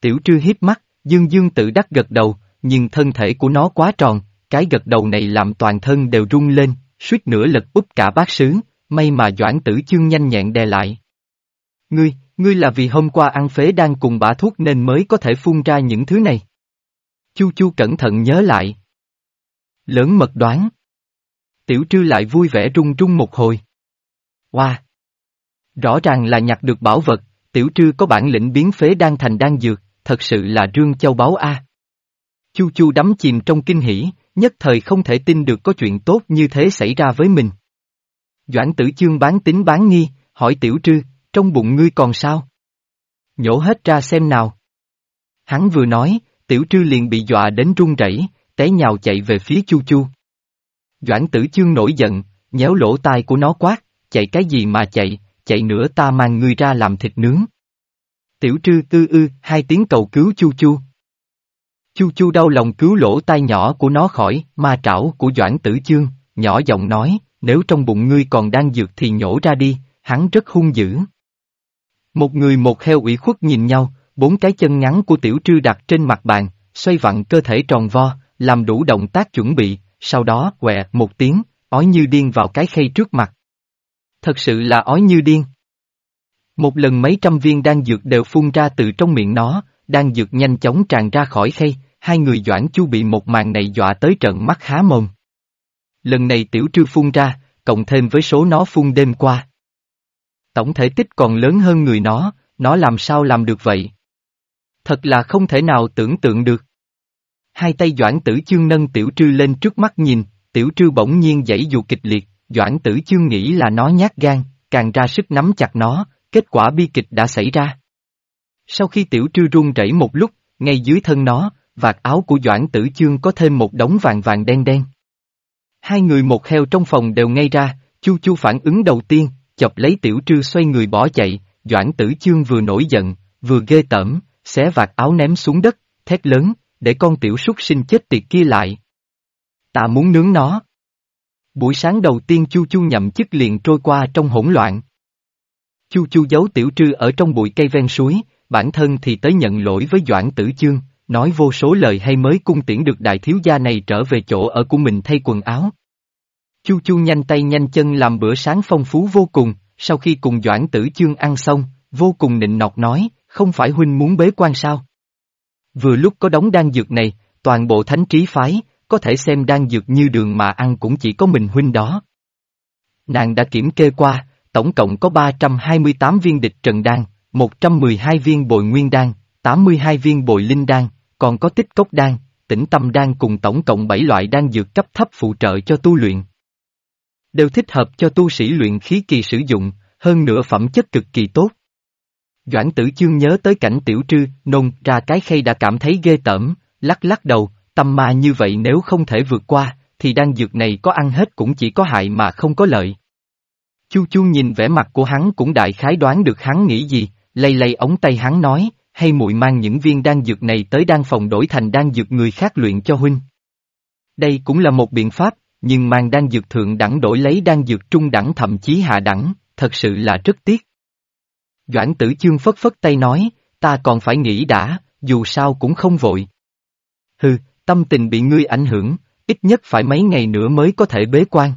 Tiểu trư hít mắt, dương dương tự đắc gật đầu, nhưng thân thể của nó quá tròn, cái gật đầu này làm toàn thân đều rung lên, suýt nữa lật úp cả bát sứ, may mà Doãn Tử Chương nhanh nhẹn đè lại. Ngươi, ngươi là vì hôm qua ăn phế đang cùng bả thuốc nên mới có thể phun ra những thứ này. Chu Chu cẩn thận nhớ lại. Lớn mật đoán. Tiểu trư lại vui vẻ rung rung một hồi. Wow! Rõ ràng là nhặt được bảo vật, tiểu trư có bản lĩnh biến phế đan thành đan dược, thật sự là rương châu báu a. Chu Chu đắm chìm trong kinh hỉ, nhất thời không thể tin được có chuyện tốt như thế xảy ra với mình. Doãn tử chương bán tính bán nghi, hỏi tiểu trư, trong bụng ngươi còn sao? Nhổ hết ra xem nào. Hắn vừa nói, tiểu trư liền bị dọa đến run rẩy, té nhào chạy về phía chu chu. Doãn tử chương nổi giận, nhéo lỗ tai của nó quát, chạy cái gì mà chạy, chạy nữa ta mang ngươi ra làm thịt nướng. Tiểu trư tư ư, hai tiếng cầu cứu chu chu. Chu chu đau lòng cứu lỗ tai nhỏ của nó khỏi, ma trảo của Doãn Tử Chương, nhỏ giọng nói, nếu trong bụng ngươi còn đang dược thì nhổ ra đi, hắn rất hung dữ. Một người một heo ủy khuất nhìn nhau, bốn cái chân ngắn của tiểu trư đặt trên mặt bàn, xoay vặn cơ thể tròn vo, làm đủ động tác chuẩn bị, sau đó quẹ một tiếng, ói như điên vào cái khay trước mặt. Thật sự là ói như điên. Một lần mấy trăm viên đan dược đều phun ra từ trong miệng nó, đan dược nhanh chóng tràn ra khỏi khay, hai người Doãn Chu bị một màn này dọa tới trận mắt há mồm. Lần này tiểu trư phun ra, cộng thêm với số nó phun đêm qua. Tổng thể tích còn lớn hơn người nó, nó làm sao làm được vậy? Thật là không thể nào tưởng tượng được. Hai tay Doãn Tử Chương nâng Tiểu Trư lên trước mắt nhìn, Tiểu Trư bỗng nhiên dãy dù kịch liệt, Doãn Tử Chương nghĩ là nó nhát gan, càng ra sức nắm chặt nó, kết quả bi kịch đã xảy ra. Sau khi Tiểu Trư run rẩy một lúc, ngay dưới thân nó, vạt áo của Doãn Tử Chương có thêm một đống vàng vàng đen đen. Hai người một heo trong phòng đều ngay ra, Chu Chu phản ứng đầu tiên, chọc lấy Tiểu Trư xoay người bỏ chạy, Doãn Tử Chương vừa nổi giận, vừa ghê tởm, xé vạt áo ném xuống đất, thét lớn, để con tiểu súc sinh chết tiệt kia lại. Ta muốn nướng nó. Buổi sáng đầu tiên Chu Chu nhậm chức liền trôi qua trong hỗn loạn. Chu Chu giấu tiểu trư ở trong bụi cây ven suối, bản thân thì tới nhận lỗi với Doãn Tử Chương, nói vô số lời hay mới cung tiễn được đại thiếu gia này trở về chỗ ở của mình thay quần áo. Chu Chu nhanh tay nhanh chân làm bữa sáng phong phú vô cùng, sau khi cùng Doãn Tử Chương ăn xong, vô cùng nịnh nọt nói, không phải huynh muốn bế quan sao? Vừa lúc có đống đan dược này, toàn bộ thánh trí phái, có thể xem đan dược như đường mà ăn cũng chỉ có mình huynh đó. Nàng đã kiểm kê qua, tổng cộng có 328 viên địch trần đan, 112 viên bồi nguyên đan, 82 viên bồi linh đan, còn có tích cốc đan, tĩnh tâm đan cùng tổng cộng 7 loại đan dược cấp thấp phụ trợ cho tu luyện. Đều thích hợp cho tu sĩ luyện khí kỳ sử dụng, hơn nữa phẩm chất cực kỳ tốt. Doãn tử chương nhớ tới cảnh tiểu trư, nôn ra cái khay đã cảm thấy ghê tởm, lắc lắc đầu, tâm ma như vậy nếu không thể vượt qua, thì đan dược này có ăn hết cũng chỉ có hại mà không có lợi. Chu Chu nhìn vẻ mặt của hắn cũng đại khái đoán được hắn nghĩ gì, lay lay ống tay hắn nói, hay muội mang những viên đan dược này tới đan phòng đổi thành đan dược người khác luyện cho huynh. Đây cũng là một biện pháp, nhưng mang đan dược thượng đẳng đổi lấy đan dược trung đẳng thậm chí hạ đẳng, thật sự là rất tiếc. Doãn tử chương phất phất tay nói, ta còn phải nghĩ đã, dù sao cũng không vội. Hừ, tâm tình bị ngươi ảnh hưởng, ít nhất phải mấy ngày nữa mới có thể bế quan.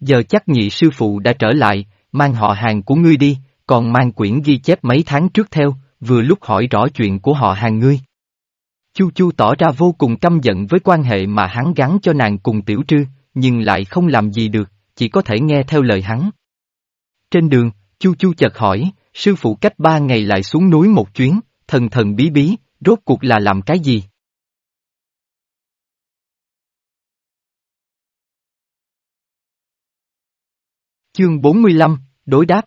Giờ chắc nhị sư phụ đã trở lại, mang họ hàng của ngươi đi, còn mang quyển ghi chép mấy tháng trước theo, vừa lúc hỏi rõ chuyện của họ hàng ngươi. Chu Chu tỏ ra vô cùng căm giận với quan hệ mà hắn gắn cho nàng cùng tiểu trư, nhưng lại không làm gì được, chỉ có thể nghe theo lời hắn. Trên đường, Chu Chu chợt hỏi, sư phụ cách ba ngày lại xuống núi một chuyến, thần thần bí bí, rốt cuộc là làm cái gì? Chương 45, Đối đáp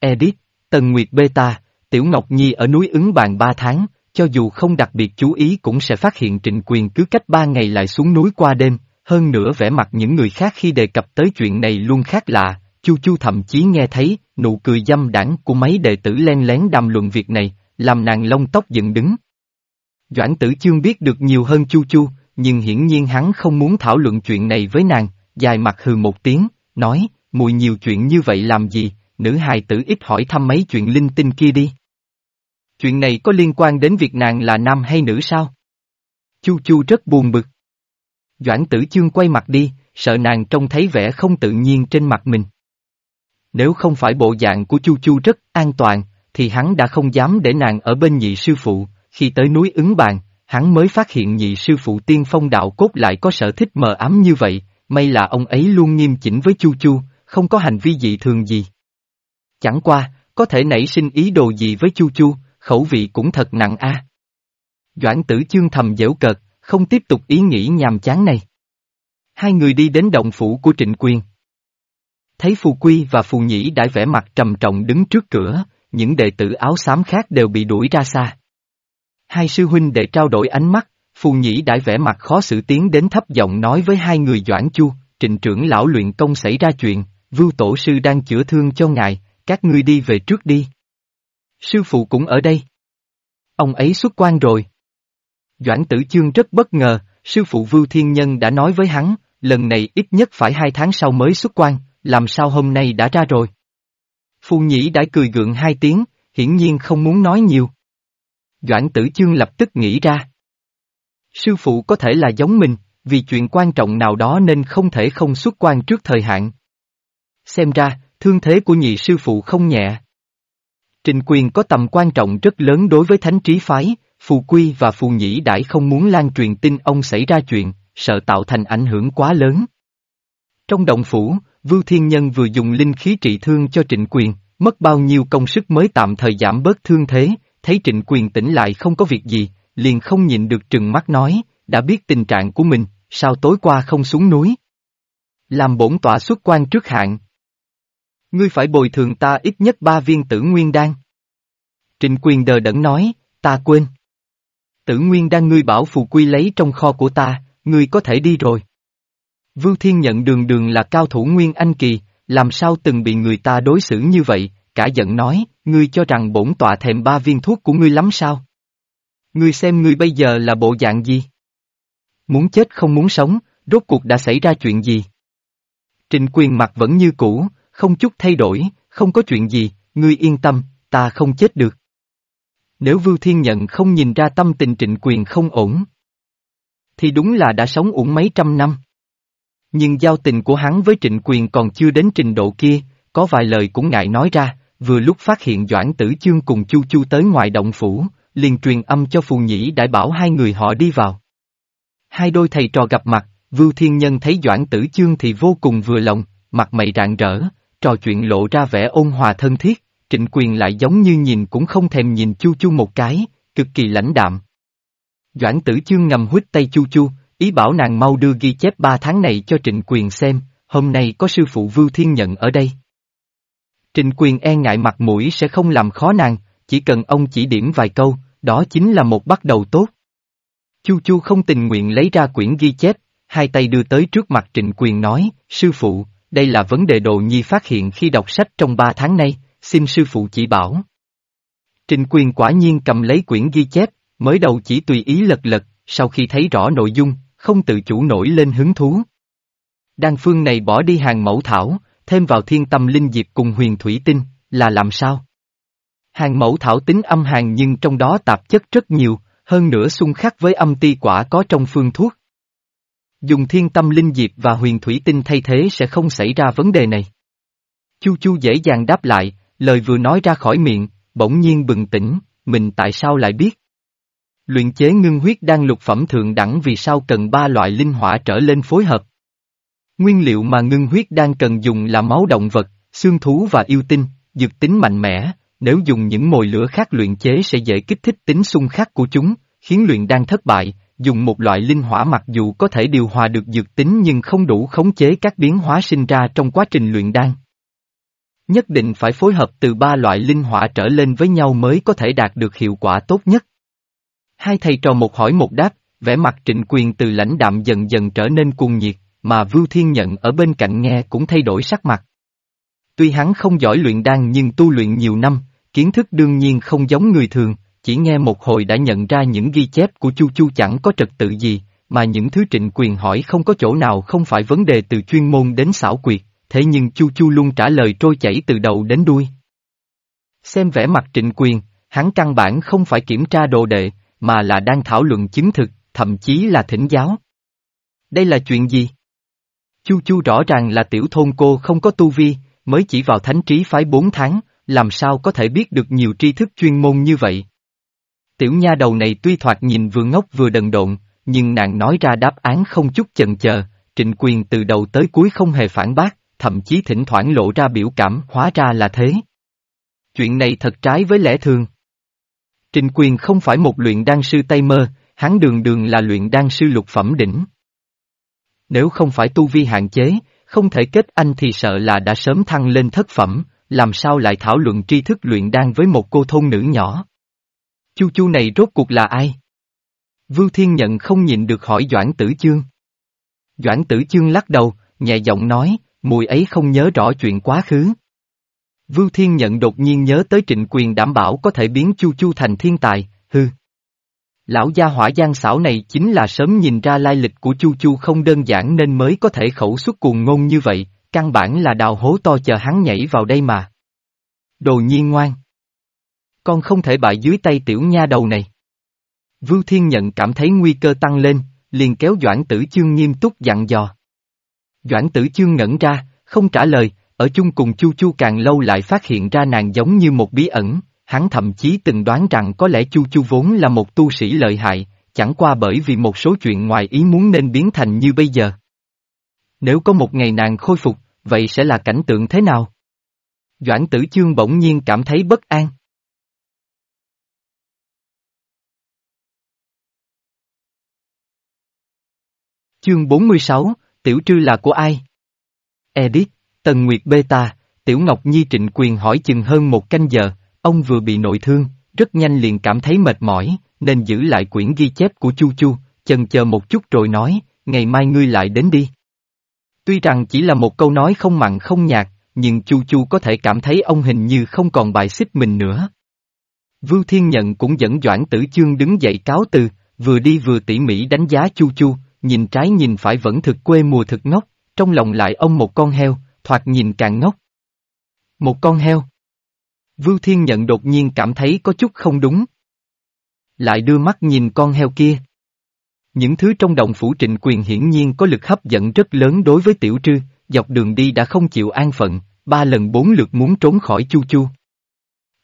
Edit, Tần Nguyệt Beta, Tiểu Ngọc Nhi ở núi ứng bàn ba tháng, cho dù không đặc biệt chú ý cũng sẽ phát hiện trịnh quyền cứ cách ba ngày lại xuống núi qua đêm, hơn nữa vẻ mặt những người khác khi đề cập tới chuyện này luôn khác lạ, Chu Chu thậm chí nghe thấy nụ cười dâm đảng của mấy đệ tử len lén đàm luận việc này, làm nàng lông tóc dựng đứng. Doãn tử chương biết được nhiều hơn Chu Chu, nhưng hiển nhiên hắn không muốn thảo luận chuyện này với nàng, dài mặt hừ một tiếng, nói, mùi nhiều chuyện như vậy làm gì, nữ hài tử ít hỏi thăm mấy chuyện linh tinh kia đi. Chuyện này có liên quan đến việc nàng là nam hay nữ sao? Chu Chu rất buồn bực. Doãn tử chương quay mặt đi, sợ nàng trông thấy vẻ không tự nhiên trên mặt mình. Nếu không phải bộ dạng của Chu Chu rất an toàn, thì hắn đã không dám để nàng ở bên nhị sư phụ, khi tới núi ứng bàn, hắn mới phát hiện nhị sư phụ tiên phong đạo cốt lại có sở thích mờ ám như vậy, may là ông ấy luôn nghiêm chỉnh với Chu Chu, không có hành vi dị thường gì. Chẳng qua, có thể nảy sinh ý đồ gì với Chu Chu, khẩu vị cũng thật nặng a. Doãn tử chương thầm dễu cợt, không tiếp tục ý nghĩ nhàm chán này. Hai người đi đến động phủ của Trịnh Quyên. Thấy Phù Quy và Phù Nhĩ đã vẻ mặt trầm trọng đứng trước cửa, những đệ tử áo xám khác đều bị đuổi ra xa. Hai sư huynh đệ trao đổi ánh mắt, Phù Nhĩ đã vẻ mặt khó xử tiến đến thấp giọng nói với hai người Doãn Chu, trịnh trưởng lão luyện công xảy ra chuyện, vưu tổ sư đang chữa thương cho ngài, các ngươi đi về trước đi. Sư phụ cũng ở đây. Ông ấy xuất quan rồi. Doãn tử chương rất bất ngờ, sư phụ Vưu Thiên Nhân đã nói với hắn, lần này ít nhất phải hai tháng sau mới xuất quan, làm sao hôm nay đã ra rồi. Phu Nhĩ đã cười gượng hai tiếng, hiển nhiên không muốn nói nhiều. Doãn tử chương lập tức nghĩ ra. Sư phụ có thể là giống mình, vì chuyện quan trọng nào đó nên không thể không xuất quan trước thời hạn. Xem ra, thương thế của nhị sư phụ không nhẹ. Trình quyền có tầm quan trọng rất lớn đối với thánh trí phái, phù quy và phù nhĩ đãi không muốn lan truyền tin ông xảy ra chuyện, sợ tạo thành ảnh hưởng quá lớn. Trong động phủ, Vưu Thiên Nhân vừa dùng linh khí trị thương cho trịnh quyền, mất bao nhiêu công sức mới tạm thời giảm bớt thương thế, thấy trịnh quyền tỉnh lại không có việc gì, liền không nhịn được trừng mắt nói, đã biết tình trạng của mình, sao tối qua không xuống núi? Làm bổn tọa xuất quan trước hạn. Ngươi phải bồi thường ta ít nhất ba viên tử nguyên đan. Trịnh quyền đờ đẫn nói, ta quên. Tử nguyên đan ngươi bảo phù quy lấy trong kho của ta, ngươi có thể đi rồi. Vưu Thiên nhận đường đường là cao thủ Nguyên Anh Kỳ, làm sao từng bị người ta đối xử như vậy, cả giận nói, ngươi cho rằng bổn tọa thèm ba viên thuốc của ngươi lắm sao? Ngươi xem ngươi bây giờ là bộ dạng gì? Muốn chết không muốn sống, rốt cuộc đã xảy ra chuyện gì? Trịnh quyền mặt vẫn như cũ, không chút thay đổi, không có chuyện gì, ngươi yên tâm, ta không chết được. Nếu Vưu Thiên Nhận không nhìn ra tâm tình trịnh quyền không ổn, thì đúng là đã sống uổng mấy trăm năm. Nhưng giao tình của hắn với trịnh quyền còn chưa đến trình độ kia, có vài lời cũng ngại nói ra, vừa lúc phát hiện Doãn Tử Chương cùng Chu Chu tới ngoài động phủ, liền truyền âm cho phù nhĩ đại bảo hai người họ đi vào. Hai đôi thầy trò gặp mặt, Vưu Thiên Nhân thấy Doãn Tử Chương thì vô cùng vừa lòng, mặt mày rạng rỡ, trò chuyện lộ ra vẻ ôn hòa thân thiết, trịnh quyền lại giống như nhìn cũng không thèm nhìn Chu Chu một cái, cực kỳ lãnh đạm. Doãn Tử Chương ngầm huýt tay Chu Chu, ý bảo nàng mau đưa ghi chép ba tháng này cho trịnh quyền xem, hôm nay có sư phụ Vưu Thiên Nhận ở đây. Trịnh quyền e ngại mặt mũi sẽ không làm khó nàng, chỉ cần ông chỉ điểm vài câu, đó chính là một bắt đầu tốt. Chu Chu không tình nguyện lấy ra quyển ghi chép, hai tay đưa tới trước mặt trịnh quyền nói, sư phụ, đây là vấn đề đồ nhi phát hiện khi đọc sách trong ba tháng nay, xin sư phụ chỉ bảo. Trình quyền quả nhiên cầm lấy quyển ghi chép, mới đầu chỉ tùy ý lật lật, sau khi thấy rõ nội dung, không tự chủ nổi lên hứng thú. Đan phương này bỏ đi hàng mẫu thảo, thêm vào thiên tâm linh diệp cùng huyền thủy tinh, là làm sao? Hàng mẫu thảo tính âm hàng nhưng trong đó tạp chất rất nhiều, hơn nữa xung khắc với âm ti quả có trong phương thuốc. Dùng thiên tâm linh diệp và huyền thủy tinh thay thế sẽ không xảy ra vấn đề này. Chu Chu dễ dàng đáp lại, lời vừa nói ra khỏi miệng, bỗng nhiên bừng tỉnh, mình tại sao lại biết? Luyện chế ngưng huyết đang lục phẩm thượng đẳng vì sao cần ba loại linh hỏa trở lên phối hợp. Nguyên liệu mà ngưng huyết đang cần dùng là máu động vật, xương thú và yêu tinh, dược tính mạnh mẽ, nếu dùng những mồi lửa khác luyện chế sẽ dễ kích thích tính xung khắc của chúng, khiến luyện đan thất bại, dùng một loại linh hỏa mặc dù có thể điều hòa được dược tính nhưng không đủ khống chế các biến hóa sinh ra trong quá trình luyện đan. Nhất định phải phối hợp từ ba loại linh hỏa trở lên với nhau mới có thể đạt được hiệu quả tốt nhất. Hai thầy trò một hỏi một đáp, vẻ mặt trịnh quyền từ lãnh đạm dần dần trở nên cuồng nhiệt, mà Vưu Thiên Nhận ở bên cạnh nghe cũng thay đổi sắc mặt. Tuy hắn không giỏi luyện đan nhưng tu luyện nhiều năm, kiến thức đương nhiên không giống người thường, chỉ nghe một hồi đã nhận ra những ghi chép của Chu Chu chẳng có trật tự gì, mà những thứ trịnh quyền hỏi không có chỗ nào không phải vấn đề từ chuyên môn đến xảo quyệt, thế nhưng Chu Chu luôn trả lời trôi chảy từ đầu đến đuôi. Xem vẻ mặt trịnh quyền, hắn căn bản không phải kiểm tra đồ đệ, mà là đang thảo luận chứng thực, thậm chí là thỉnh giáo. Đây là chuyện gì? Chu Chu rõ ràng là tiểu thôn cô không có tu vi, mới chỉ vào thánh trí phái 4 tháng, làm sao có thể biết được nhiều tri thức chuyên môn như vậy. Tiểu nha đầu này tuy thoạt nhìn vừa ngốc vừa đần độn, nhưng nàng nói ra đáp án không chút chần chờ, trịnh quyền từ đầu tới cuối không hề phản bác, thậm chí thỉnh thoảng lộ ra biểu cảm hóa ra là thế. Chuyện này thật trái với lẽ thường. Trịnh quyền không phải một luyện đan sư Tây Mơ, hắn đường đường là luyện đan sư lục phẩm đỉnh. Nếu không phải tu vi hạn chế, không thể kết anh thì sợ là đã sớm thăng lên thất phẩm, làm sao lại thảo luận tri thức luyện đan với một cô thôn nữ nhỏ. Chu chu này rốt cuộc là ai? Vưu Thiên Nhận không nhịn được hỏi Doãn Tử Chương. Doãn Tử Chương lắc đầu, nhẹ giọng nói, mùi ấy không nhớ rõ chuyện quá khứ. Vưu Thiên Nhận đột nhiên nhớ tới trịnh quyền đảm bảo có thể biến Chu Chu thành thiên tài, hư. Lão gia hỏa gian xảo này chính là sớm nhìn ra lai lịch của Chu Chu không đơn giản nên mới có thể khẩu xuất cuồng ngôn như vậy, căn bản là đào hố to chờ hắn nhảy vào đây mà. Đồ nhiên ngoan. Con không thể bại dưới tay tiểu nha đầu này. Vưu Thiên Nhận cảm thấy nguy cơ tăng lên, liền kéo Doãn Tử Chương nghiêm túc dặn dò. Doãn Tử Chương ngẩn ra, không trả lời, ở chung cùng Chu Chu càng lâu lại phát hiện ra nàng giống như một bí ẩn, hắn thậm chí từng đoán rằng có lẽ Chu Chu vốn là một tu sĩ lợi hại, chẳng qua bởi vì một số chuyện ngoài ý muốn nên biến thành như bây giờ. Nếu có một ngày nàng khôi phục, vậy sẽ là cảnh tượng thế nào? Doãn tử chương bỗng nhiên cảm thấy bất an. Chương 46, Tiểu Trư là của ai? Edit, Tần Nguyệt Beta, Tiểu Ngọc Nhi trịnh quyền hỏi chừng hơn một canh giờ, ông vừa bị nội thương, rất nhanh liền cảm thấy mệt mỏi, nên giữ lại quyển ghi chép của Chu Chu, chần chờ một chút rồi nói, ngày mai ngươi lại đến đi. Tuy rằng chỉ là một câu nói không mặn không nhạt, nhưng Chu Chu có thể cảm thấy ông hình như không còn bài xích mình nữa. Vưu Thiên Nhận cũng dẫn Doãn Tử Chương đứng dậy cáo từ, vừa đi vừa tỉ mỉ đánh giá Chu Chu, nhìn trái nhìn phải vẫn thực quê mùa thực ngốc, trong lòng lại ông một con heo, thoạt nhìn càng ngốc. Một con heo. Vưu Thiên Nhận đột nhiên cảm thấy có chút không đúng. Lại đưa mắt nhìn con heo kia. Những thứ trong đồng phủ trịnh quyền hiển nhiên có lực hấp dẫn rất lớn đối với tiểu trư, dọc đường đi đã không chịu an phận, ba lần bốn lượt muốn trốn khỏi chu chu.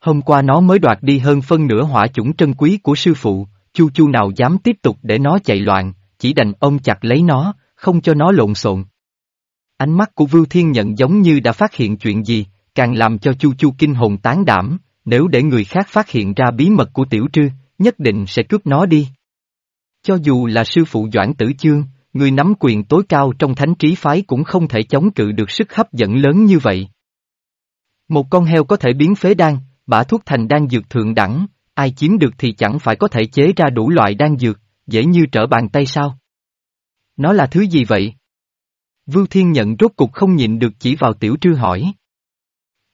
Hôm qua nó mới đoạt đi hơn phân nửa hỏa chủng trân quý của sư phụ, chu chu nào dám tiếp tục để nó chạy loạn, chỉ đành ôm chặt lấy nó, không cho nó lộn xộn. Ánh mắt của Vưu Thiên Nhận giống như đã phát hiện chuyện gì, càng làm cho Chu Chu kinh hồn tán đảm, nếu để người khác phát hiện ra bí mật của tiểu trư, nhất định sẽ cướp nó đi. Cho dù là sư phụ Doãn Tử Chương, người nắm quyền tối cao trong thánh trí phái cũng không thể chống cự được sức hấp dẫn lớn như vậy. Một con heo có thể biến phế đan, bả thuốc thành đan dược thượng đẳng, ai chiếm được thì chẳng phải có thể chế ra đủ loại đan dược, dễ như trở bàn tay sao? Nó là thứ gì vậy? Vưu Thiên Nhận rốt cục không nhịn được chỉ vào tiểu trư hỏi.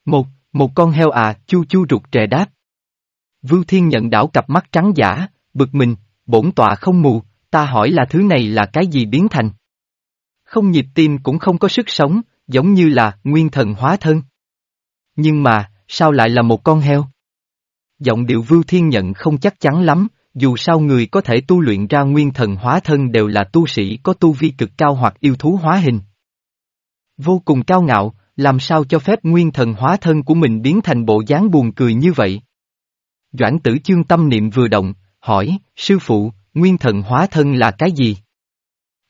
Một, một con heo à, chu chu rụt trè đáp. Vưu Thiên Nhận đảo cặp mắt trắng giả, bực mình, bổn tọa không mù, ta hỏi là thứ này là cái gì biến thành? Không nhịp tim cũng không có sức sống, giống như là nguyên thần hóa thân. Nhưng mà, sao lại là một con heo? Giọng điệu Vưu Thiên Nhận không chắc chắn lắm, dù sao người có thể tu luyện ra nguyên thần hóa thân đều là tu sĩ có tu vi cực cao hoặc yêu thú hóa hình. Vô cùng cao ngạo, làm sao cho phép nguyên thần hóa thân của mình biến thành bộ dáng buồn cười như vậy? Doãn tử chương tâm niệm vừa động, hỏi, sư phụ, nguyên thần hóa thân là cái gì?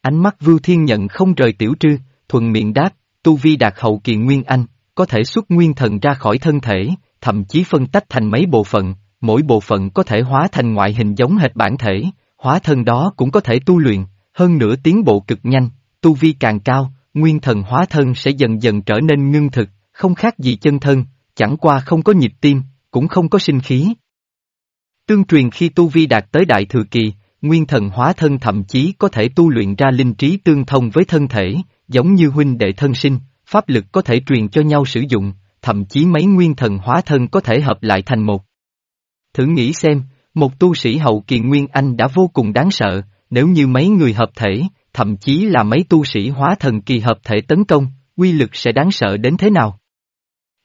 Ánh mắt Vưu Thiên Nhận không rời tiểu trư, thuần miệng đáp, tu vi đạt hậu kỳ nguyên anh, có thể xuất nguyên thần ra khỏi thân thể, thậm chí phân tách thành mấy bộ phận, mỗi bộ phận có thể hóa thành ngoại hình giống hệt bản thể, hóa thân đó cũng có thể tu luyện, hơn nữa tiến bộ cực nhanh, tu vi càng cao, nguyên thần hóa thân sẽ dần dần trở nên ngưng thực, không khác gì chân thân, chẳng qua không có nhịp tim, cũng không có sinh khí. Tương truyền khi tu vi đạt tới đại thừa kỳ, nguyên thần hóa thân thậm chí có thể tu luyện ra linh trí tương thông với thân thể, giống như huynh đệ thân sinh, pháp lực có thể truyền cho nhau sử dụng, thậm chí mấy nguyên thần hóa thân có thể hợp lại thành một. Thử nghĩ xem, Một tu sĩ hậu kỳ Nguyên Anh đã vô cùng đáng sợ, nếu như mấy người hợp thể, thậm chí là mấy tu sĩ hóa thần kỳ hợp thể tấn công, quy lực sẽ đáng sợ đến thế nào?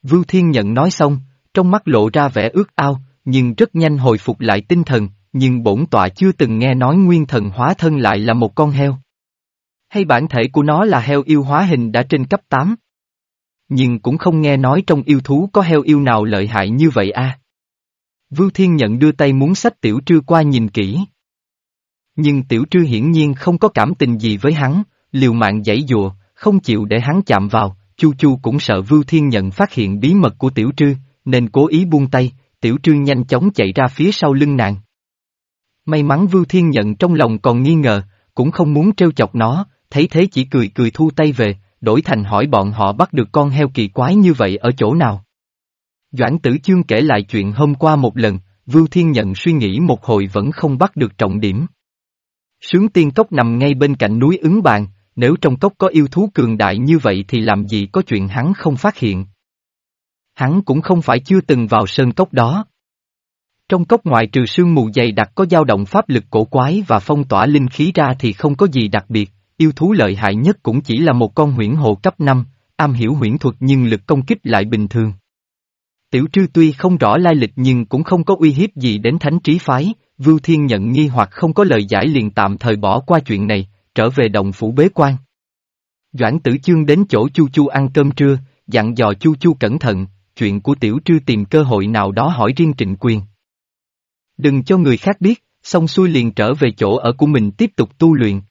Vưu Thiên Nhận nói xong, trong mắt lộ ra vẻ ước ao, nhưng rất nhanh hồi phục lại tinh thần, nhưng bổn tọa chưa từng nghe nói nguyên thần hóa thân lại là một con heo. Hay bản thể của nó là heo yêu hóa hình đã trên cấp 8? Nhưng cũng không nghe nói trong yêu thú có heo yêu nào lợi hại như vậy a. À. Vưu Thiên Nhận đưa tay muốn sách tiểu trư qua nhìn kỹ. Nhưng tiểu trư hiển nhiên không có cảm tình gì với hắn, liều mạng giãy dùa, không chịu để hắn chạm vào, Chu Chu cũng sợ Vưu Thiên Nhận phát hiện bí mật của tiểu trư, nên cố ý buông tay, tiểu trư nhanh chóng chạy ra phía sau lưng nàng. May mắn Vưu Thiên Nhận trong lòng còn nghi ngờ, cũng không muốn trêu chọc nó, thấy thế chỉ cười cười thu tay về, đổi thành hỏi bọn họ bắt được con heo kỳ quái như vậy ở chỗ nào. Doãn tử chương kể lại chuyện hôm qua một lần, Vưu Thiên Nhận suy nghĩ một hồi vẫn không bắt được trọng điểm. Sướng tiên cốc nằm ngay bên cạnh núi ứng bàn, nếu trong cốc có yêu thú cường đại như vậy thì làm gì có chuyện hắn không phát hiện. Hắn cũng không phải chưa từng vào sơn cốc đó. Trong cốc ngoại trừ sương mù dày đặc có dao động pháp lực cổ quái và phong tỏa linh khí ra thì không có gì đặc biệt, yêu thú lợi hại nhất cũng chỉ là một con huyễn hồ cấp 5, am hiểu huyễn thuật nhưng lực công kích lại bình thường. Tiểu trư tuy không rõ lai lịch nhưng cũng không có uy hiếp gì đến thánh trí phái, Vưu Thiên nhận nghi hoặc không có lời giải liền tạm thời bỏ qua chuyện này, trở về đồng phủ bế quan. Doãn tử chương đến chỗ Chu Chu ăn cơm trưa, dặn dò Chu Chu cẩn thận, chuyện của tiểu trư tìm cơ hội nào đó hỏi riêng trịnh quyền. Đừng cho người khác biết, xong xuôi liền trở về chỗ ở của mình tiếp tục tu luyện.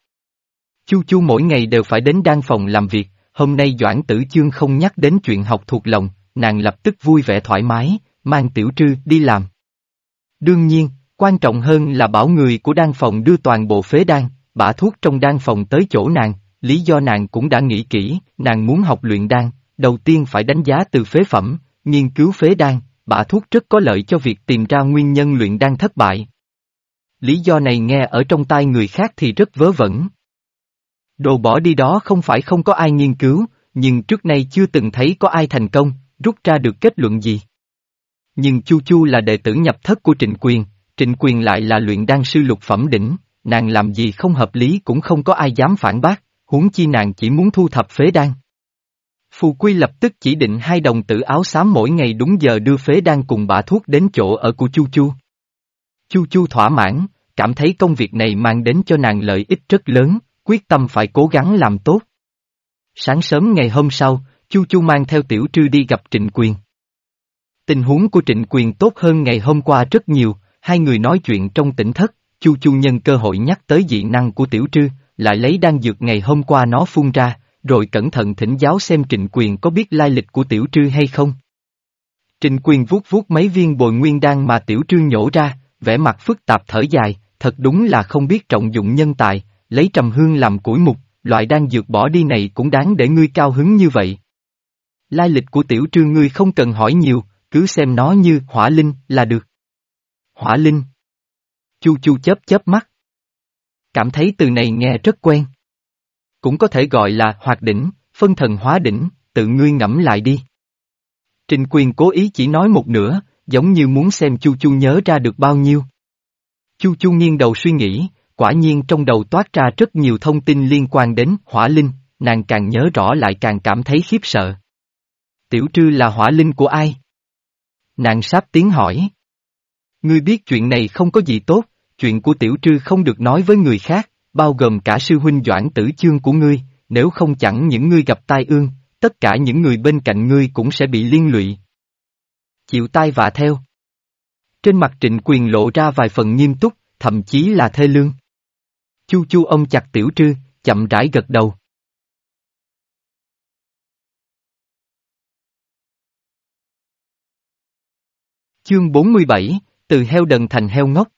Chu Chu mỗi ngày đều phải đến đan phòng làm việc, hôm nay Doãn Tử Chương không nhắc đến chuyện học thuộc lòng, nàng lập tức vui vẻ thoải mái, mang tiểu trư đi làm. Đương nhiên, quan trọng hơn là bảo người của đan phòng đưa toàn bộ phế đan, bả thuốc trong đan phòng tới chỗ nàng, lý do nàng cũng đã nghĩ kỹ, nàng muốn học luyện đan, đầu tiên phải đánh giá từ phế phẩm, nghiên cứu phế đan, bả thuốc rất có lợi cho việc tìm ra nguyên nhân luyện đan thất bại. Lý do này nghe ở trong tai người khác thì rất vớ vẩn. Đồ bỏ đi đó không phải không có ai nghiên cứu, nhưng trước nay chưa từng thấy có ai thành công, rút ra được kết luận gì. Nhưng Chu Chu là đệ tử nhập thất của Trịnh Quyền, Trịnh Quyền lại là luyện đan sư lục phẩm đỉnh, nàng làm gì không hợp lý cũng không có ai dám phản bác, huống chi nàng chỉ muốn thu thập phế đan. Phù Quy lập tức chỉ định hai đồng tử áo xám mỗi ngày đúng giờ đưa phế đan cùng bả thuốc đến chỗ ở của Chu Chu. Chu Chu thỏa mãn, cảm thấy công việc này mang đến cho nàng lợi ích rất lớn, quyết tâm phải cố gắng làm tốt. Sáng sớm ngày hôm sau, Chu Chu mang theo tiểu trư đi gặp Trịnh Quyền. Tình huống của Trịnh Quyền tốt hơn ngày hôm qua rất nhiều, hai người nói chuyện trong tỉnh thất, Chu Chu nhân cơ hội nhắc tới dị năng của tiểu trư, lại lấy đan dược ngày hôm qua nó phun ra, rồi cẩn thận thỉnh giáo xem Trịnh Quyền có biết lai lịch của tiểu trư hay không. Trịnh Quyền vuốt vuốt mấy viên bồi nguyên đan mà tiểu trư nhổ ra, vẻ mặt phức tạp thở dài, thật đúng là không biết trọng dụng nhân tài, lấy trầm hương làm củi mục, loại đan dược bỏ đi này cũng đáng để ngươi cao hứng như vậy. Lai lịch của tiểu trương ngươi không cần hỏi nhiều, cứ xem nó như hỏa linh là được. Hỏa linh. Chu chu chớp chớp mắt. Cảm thấy từ này nghe rất quen. Cũng có thể gọi là hoạt đỉnh, phân thần hóa đỉnh, tự ngươi ngẫm lại đi. Trình quyền cố ý chỉ nói một nửa, giống như muốn xem Chu Chu nhớ ra được bao nhiêu. Chu Chu nghiêng đầu suy nghĩ, quả nhiên trong đầu toát ra rất nhiều thông tin liên quan đến hỏa linh, nàng càng nhớ rõ lại càng cảm thấy khiếp sợ. Tiểu trư là hỏa linh của ai? Nàng sáp tiếng hỏi. Ngươi biết chuyện này không có gì tốt, chuyện của tiểu trư không được nói với người khác, bao gồm cả sư huynh doãn tử chương của ngươi, nếu không chẳng những ngươi gặp tai ương, tất cả những người bên cạnh ngươi cũng sẽ bị liên lụy. Chịu tai vạ theo. Trên mặt trịnh quyền lộ ra vài phần nghiêm túc, thậm chí là thê lương. Chu chu ông chặt tiểu trư, chậm rãi gật đầu. Chương 47, từ heo đần thành heo ngốc.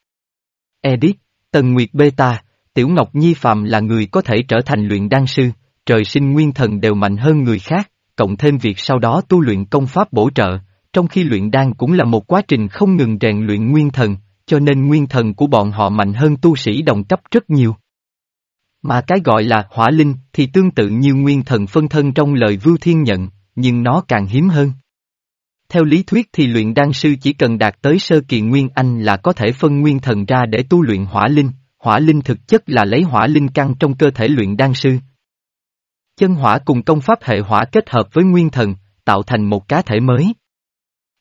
Edit, Tần Nguyệt Beta, Tiểu Ngọc Nhi Phạm là người có thể trở thành luyện đan sư, trời sinh nguyên thần đều mạnh hơn người khác, cộng thêm việc sau đó tu luyện công pháp bổ trợ, trong khi luyện đan cũng là một quá trình không ngừng rèn luyện nguyên thần, cho nên nguyên thần của bọn họ mạnh hơn tu sĩ đồng cấp rất nhiều. Mà cái gọi là hỏa linh thì tương tự như nguyên thần phân thân trong lời Vưu Thiên nhận, nhưng nó càng hiếm hơn theo lý thuyết thì luyện đan sư chỉ cần đạt tới sơ kỳ nguyên anh là có thể phân nguyên thần ra để tu luyện hỏa linh, hỏa linh thực chất là lấy hỏa linh căn trong cơ thể luyện đan sư. Chân hỏa cùng công pháp hệ hỏa kết hợp với nguyên thần, tạo thành một cá thể mới.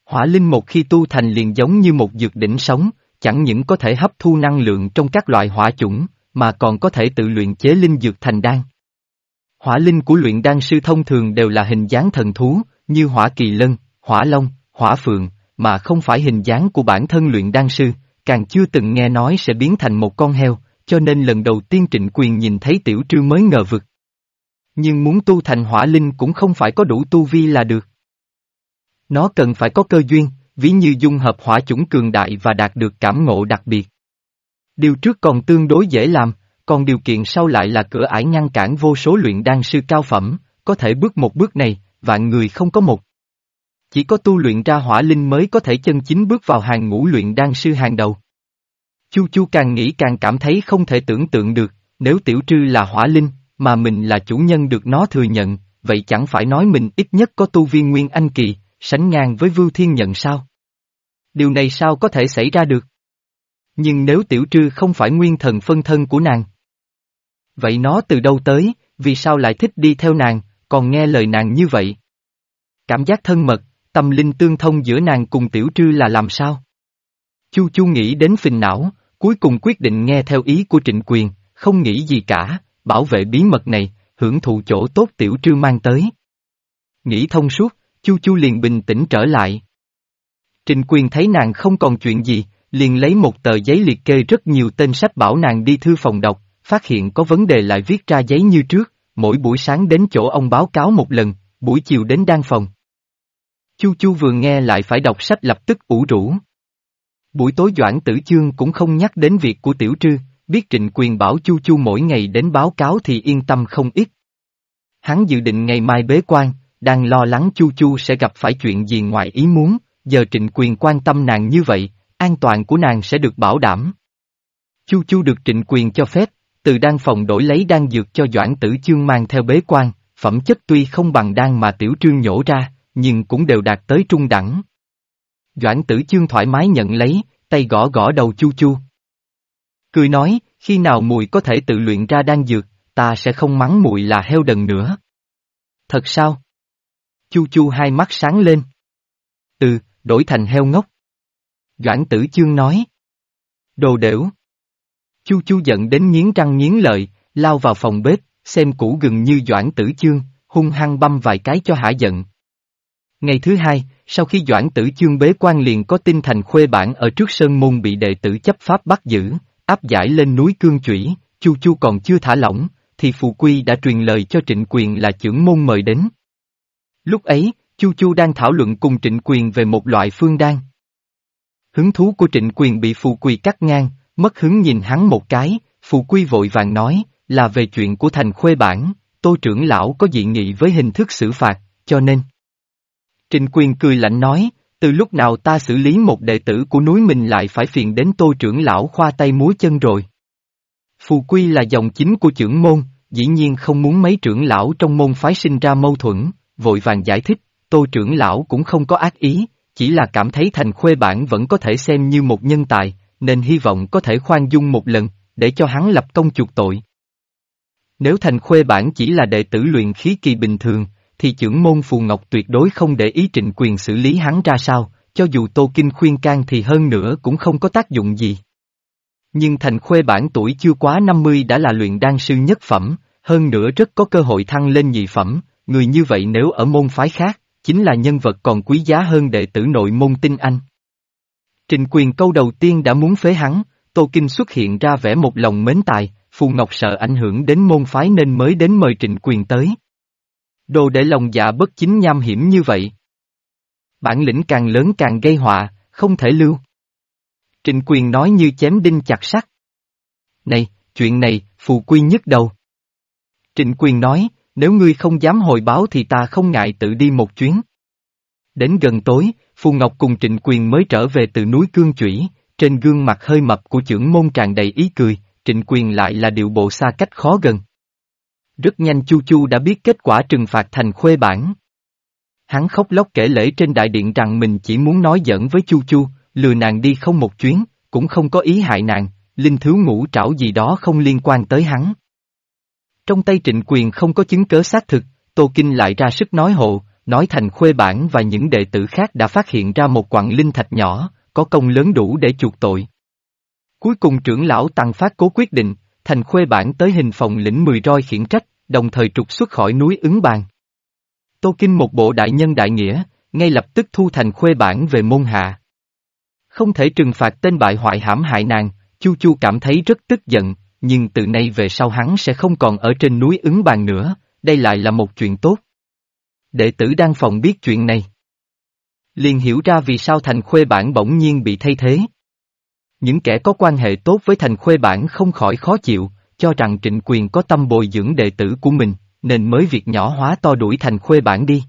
Hỏa linh một khi tu thành liền giống như một dược đỉnh sống, chẳng những có thể hấp thu năng lượng trong các loại hỏa chủng, mà còn có thể tự luyện chế linh dược thành đan. Hỏa linh của luyện đan sư thông thường đều là hình dáng thần thú, như hỏa kỳ lân, hỏa long, hỏa phượng, mà không phải hình dáng của bản thân luyện đan sư, càng chưa từng nghe nói sẽ biến thành một con heo, cho nên lần đầu tiên trịnh quyền nhìn thấy tiểu trư mới ngờ vực. Nhưng muốn tu thành hỏa linh cũng không phải có đủ tu vi là được. Nó cần phải có cơ duyên, ví như dung hợp hỏa chủng cường đại và đạt được cảm ngộ đặc biệt. Điều trước còn tương đối dễ làm, còn điều kiện sau lại là cửa ải ngăn cản vô số luyện đan sư cao phẩm, có thể bước một bước này, vạn người không có một. Chỉ có tu luyện ra hỏa linh mới có thể chân chính bước vào hàng ngũ luyện đan sư hàng đầu. Chu Chu càng nghĩ càng cảm thấy không thể tưởng tượng được, nếu tiểu trư là hỏa linh, mà mình là chủ nhân được nó thừa nhận, vậy chẳng phải nói mình ít nhất có tu viên nguyên anh kỳ, sánh ngang với Vưu Thiên Nhận sao? Điều này sao có thể xảy ra được? Nhưng nếu tiểu trư không phải nguyên thần phân thân của nàng, vậy nó từ đâu tới, vì sao lại thích đi theo nàng, còn nghe lời nàng như vậy? Cảm giác thân mật, tâm linh tương thông giữa nàng cùng tiểu trư là làm sao? Chu Chu nghĩ đến phình não, cuối cùng quyết định nghe theo ý của trịnh quyền, không nghĩ gì cả, bảo vệ bí mật này, hưởng thụ chỗ tốt tiểu trư mang tới. Nghĩ thông suốt, Chu Chu liền bình tĩnh trở lại. Trịnh quyền thấy nàng không còn chuyện gì, liền lấy một tờ giấy liệt kê rất nhiều tên sách bảo nàng đi thư phòng đọc, phát hiện có vấn đề lại viết ra giấy như trước, mỗi buổi sáng đến chỗ ông báo cáo một lần, buổi chiều đến đan phòng. Chu Chu vừa nghe lại phải đọc sách lập tức ủ rũ. Buổi tối Doãn Tử Chương cũng không nhắc đến việc của Tiểu Trư, biết trịnh quyền bảo Chu Chu mỗi ngày đến báo cáo thì yên tâm không ít. Hắn dự định ngày mai bế quan, đang lo lắng Chu Chu sẽ gặp phải chuyện gì ngoài ý muốn, giờ trịnh quyền quan tâm nàng như vậy, an toàn của nàng sẽ được bảo đảm. Chu Chu được trịnh quyền cho phép, từ đan phòng đổi lấy đan dược cho Doãn Tử Chương mang theo bế quan, phẩm chất tuy không bằng đan mà Tiểu Trương nhổ ra, nhưng cũng đều đạt tới trung đẳng. Doãn Tử Chương thoải mái nhận lấy, tay gõ gõ đầu Chu Chu. Cười nói, khi nào mùi có thể tự luyện ra đan dược, ta sẽ không mắng mùi là heo đần nữa. Thật sao? Chu Chu hai mắt sáng lên. Ừ, đổi thành heo ngốc. Doãn tử chương nói. Đồ đểu. Chu Chu giận đến nghiến răng nghiến lợi, lao vào phòng bếp, xem củ gừng như Doãn tử chương, hung hăng băm vài cái cho hả giận. Ngày thứ hai, sau khi Doãn tử chương bế quan liền có tin thành khuê bản ở trước sơn môn bị đệ tử chấp pháp bắt giữ, áp giải lên núi cương chủy, Chu Chu còn chưa thả lỏng, thì Phù Quy đã truyền lời cho trịnh quyền là trưởng môn mời đến. Lúc ấy, Chu Chu đang thảo luận cùng trịnh quyền về một loại phương đan. Hứng thú của trịnh quyền bị Phù Quy cắt ngang, mất hứng nhìn hắn một cái, Phù Quy vội vàng nói, là về chuyện của thành khuê bản, tô trưởng lão có dị nghị với hình thức xử phạt, cho nên trình quyền cười lạnh nói, từ lúc nào ta xử lý một đệ tử của núi mình lại phải phiền đến tô trưởng lão khoa tay múa chân rồi. Phù Quy là dòng chính của trưởng môn, dĩ nhiên không muốn mấy trưởng lão trong môn phái sinh ra mâu thuẫn, vội vàng giải thích, tô trưởng lão cũng không có ác ý, chỉ là cảm thấy thành khuê bản vẫn có thể xem như một nhân tài, nên hy vọng có thể khoan dung một lần, để cho hắn lập công chuộc tội. Nếu thành khuê bản chỉ là đệ tử luyện khí kỳ bình thường, thì trưởng môn Phù Ngọc tuyệt đối không để ý trịnh quyền xử lý hắn ra sao, cho dù Tô Kinh khuyên can thì hơn nữa cũng không có tác dụng gì. Nhưng thành khuê bản tuổi chưa quá 50 đã là luyện đan sư nhất phẩm, hơn nữa rất có cơ hội thăng lên nhị phẩm, người như vậy nếu ở môn phái khác, chính là nhân vật còn quý giá hơn đệ tử nội môn tinh anh. Trình quyền câu đầu tiên đã muốn phế hắn, Tô Kinh xuất hiện ra vẻ một lòng mến tài, Phù Ngọc sợ ảnh hưởng đến môn phái nên mới đến mời Trịnh quyền tới. Đồ để lòng dạ bất chính nham hiểm như vậy. Bản lĩnh càng lớn càng gây họa, không thể lưu. Trịnh quyền nói như chém đinh chặt sắt. Này, chuyện này, phù quy nhất đầu. Trịnh quyền nói, nếu ngươi không dám hồi báo thì ta không ngại tự đi một chuyến. Đến gần tối, Phù Ngọc cùng Trịnh Quyền mới trở về từ núi Cương Chủy, trên gương mặt hơi mập của trưởng môn tràn đầy ý cười, Trịnh Quyền lại là điệu bộ xa cách khó gần. Rất nhanh Chu Chu đã biết kết quả trừng phạt thành khuê bản. Hắn khóc lóc kể lễ trên đại điện rằng mình chỉ muốn nói giỡn với Chu Chu, lừa nàng đi không một chuyến, cũng không có ý hại nàng, linh thiếu ngũ trảo gì đó không liên quan tới hắn. Trong tay trịnh quyền không có chứng cớ xác thực, Tô Kinh lại ra sức nói hộ, nói thành khuê bản và những đệ tử khác đã phát hiện ra một quặng linh thạch nhỏ, có công lớn đủ để chuộc tội. Cuối cùng trưởng lão Tăng Phát cố quyết định, thành khuê bản tới hình phòng lĩnh mười roi khiển trách, đồng thời trục xuất khỏi núi ứng bàn. Tô Kinh một bộ đại nhân đại nghĩa, ngay lập tức thu thành khuê bản về môn hạ. Không thể trừng phạt tên bại hoại hãm hại nàng, Chu Chu cảm thấy rất tức giận, nhưng từ nay về sau hắn sẽ không còn ở trên núi ứng bàn nữa, đây lại là một chuyện tốt. Đệ tử đang phòng biết chuyện này. Liền hiểu ra vì sao thành khuê bản bỗng nhiên bị thay thế. Những kẻ có quan hệ tốt với thành khuê bản không khỏi khó chịu, cho rằng trịnh quyền có tâm bồi dưỡng đệ tử của mình, nên mới việc nhỏ hóa to đuổi thành khuê bản đi.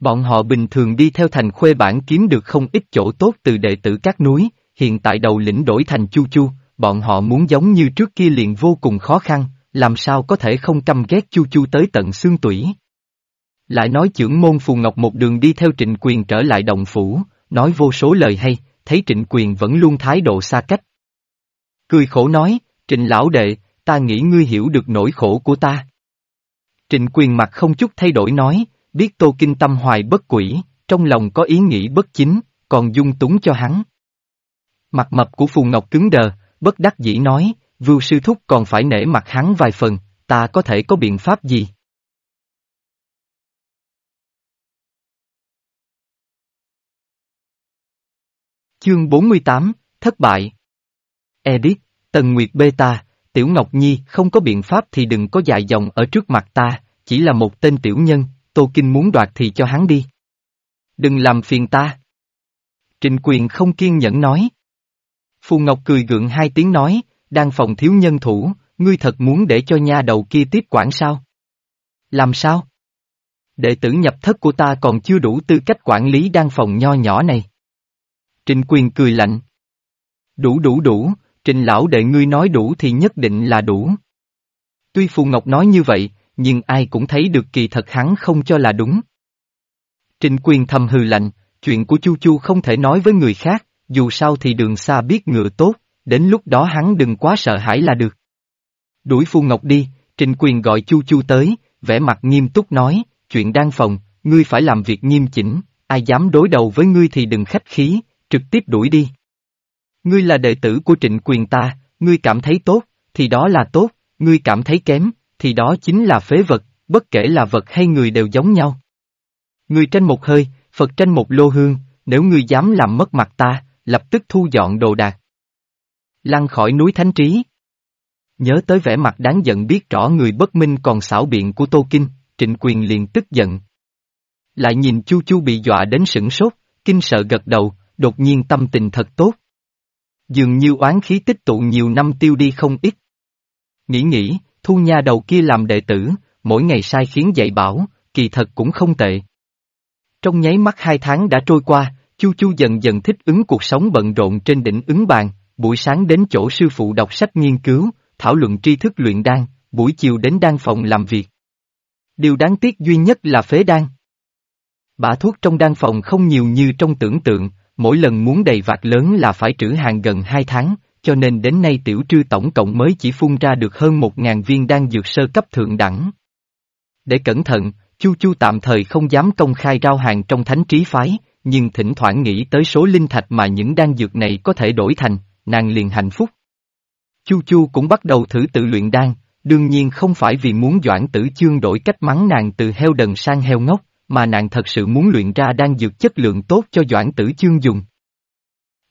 Bọn họ bình thường đi theo thành khuê bản kiếm được không ít chỗ tốt từ đệ tử các núi, hiện tại đầu lĩnh đổi thành chu chu, bọn họ muốn giống như trước kia liền vô cùng khó khăn, làm sao có thể không căm ghét chu chu tới tận xương tủy. Lại nói trưởng môn Phù Ngọc một đường đi theo trịnh quyền trở lại đồng phủ, nói vô số lời hay, thấy trịnh quyền vẫn luôn thái độ xa cách. Cười khổ nói, trịnh lão đệ, ta nghĩ ngươi hiểu được nỗi khổ của ta. Trịnh quyền mặt không chút thay đổi nói, biết tô kinh tâm hoài bất quỷ, trong lòng có ý nghĩ bất chính, còn dung túng cho hắn. Mặt mập của Phù Ngọc cứng đờ, bất đắc dĩ nói, vưu sư thúc còn phải nể mặt hắn vài phần, ta có thể có biện pháp gì? Chương 48, Thất bại Edit, Tần Nguyệt Beta, Tiểu Ngọc Nhi không có biện pháp thì đừng có dài dòng ở trước mặt ta, chỉ là một tên tiểu nhân, Tô Kinh muốn đoạt thì cho hắn đi. Đừng làm phiền ta. Trịnh quyền không kiên nhẫn nói. Phù Ngọc cười gượng hai tiếng nói, đang phòng thiếu nhân thủ, ngươi thật muốn để cho nha đầu kia tiếp quản sao? Làm sao? Đệ tử nhập thất của ta còn chưa đủ tư cách quản lý đan phòng nho nhỏ này. Trịnh quyền cười lạnh. Đủ đủ đủ, Trình lão đệ ngươi nói đủ thì nhất định là đủ. Tuy Phù Ngọc nói như vậy, nhưng ai cũng thấy được kỳ thật hắn không cho là đúng. Trình quyền thầm hừ lạnh, chuyện của Chu Chu không thể nói với người khác, dù sao thì đường xa biết ngựa tốt, đến lúc đó hắn đừng quá sợ hãi là được. Đuổi Phu Ngọc đi, Trình quyền gọi Chu Chu tới, vẻ mặt nghiêm túc nói, chuyện đang phòng, ngươi phải làm việc nghiêm chỉnh, ai dám đối đầu với ngươi thì đừng khách khí, trực tiếp đuổi đi. Ngươi là đệ tử của trịnh quyền ta, ngươi cảm thấy tốt, thì đó là tốt, ngươi cảm thấy kém, thì đó chính là phế vật, bất kể là vật hay người đều giống nhau. Ngươi tranh một hơi, Phật tranh một lô hương, nếu ngươi dám làm mất mặt ta, lập tức thu dọn đồ đạc. Lăn khỏi núi thánh trí. Nhớ tới vẻ mặt đáng giận biết rõ người bất minh còn xảo biện của Tô Kinh, trịnh quyền liền tức giận. Lại nhìn Chu Chu bị dọa đến sửng sốt, kinh sợ gật đầu, đột nhiên tâm tình thật tốt. Dường như oán khí tích tụ nhiều năm tiêu đi không ít. Nghĩ nghĩ, thu nha đầu kia làm đệ tử, mỗi ngày sai khiến dạy bảo, kỳ thật cũng không tệ. Trong nháy mắt hai tháng đã trôi qua, Chu Chu dần dần thích ứng cuộc sống bận rộn trên đỉnh ứng bàn, buổi sáng đến chỗ sư phụ đọc sách nghiên cứu, thảo luận tri thức luyện đan, buổi chiều đến đan phòng làm việc. Điều đáng tiếc duy nhất là phế đan. Bả thuốc trong đan phòng không nhiều như trong tưởng tượng, mỗi lần muốn đầy vạt lớn là phải trữ hàng gần 2 tháng, cho nên đến nay tiểu trư tổng cộng mới chỉ phun ra được hơn 1.000 viên đan dược sơ cấp thượng đẳng. Để cẩn thận, Chu Chu tạm thời không dám công khai rao hàng trong thánh trí phái, nhưng thỉnh thoảng nghĩ tới số linh thạch mà những đan dược này có thể đổi thành, nàng liền hạnh phúc. Chu Chu cũng bắt đầu thử tự luyện đan, đương nhiên không phải vì muốn Doãn Tử Chương đổi cách mắng nàng từ heo đần sang heo ngốc, mà nàng thật sự muốn luyện ra đan dược chất lượng tốt cho Doãn Tử Chương dùng.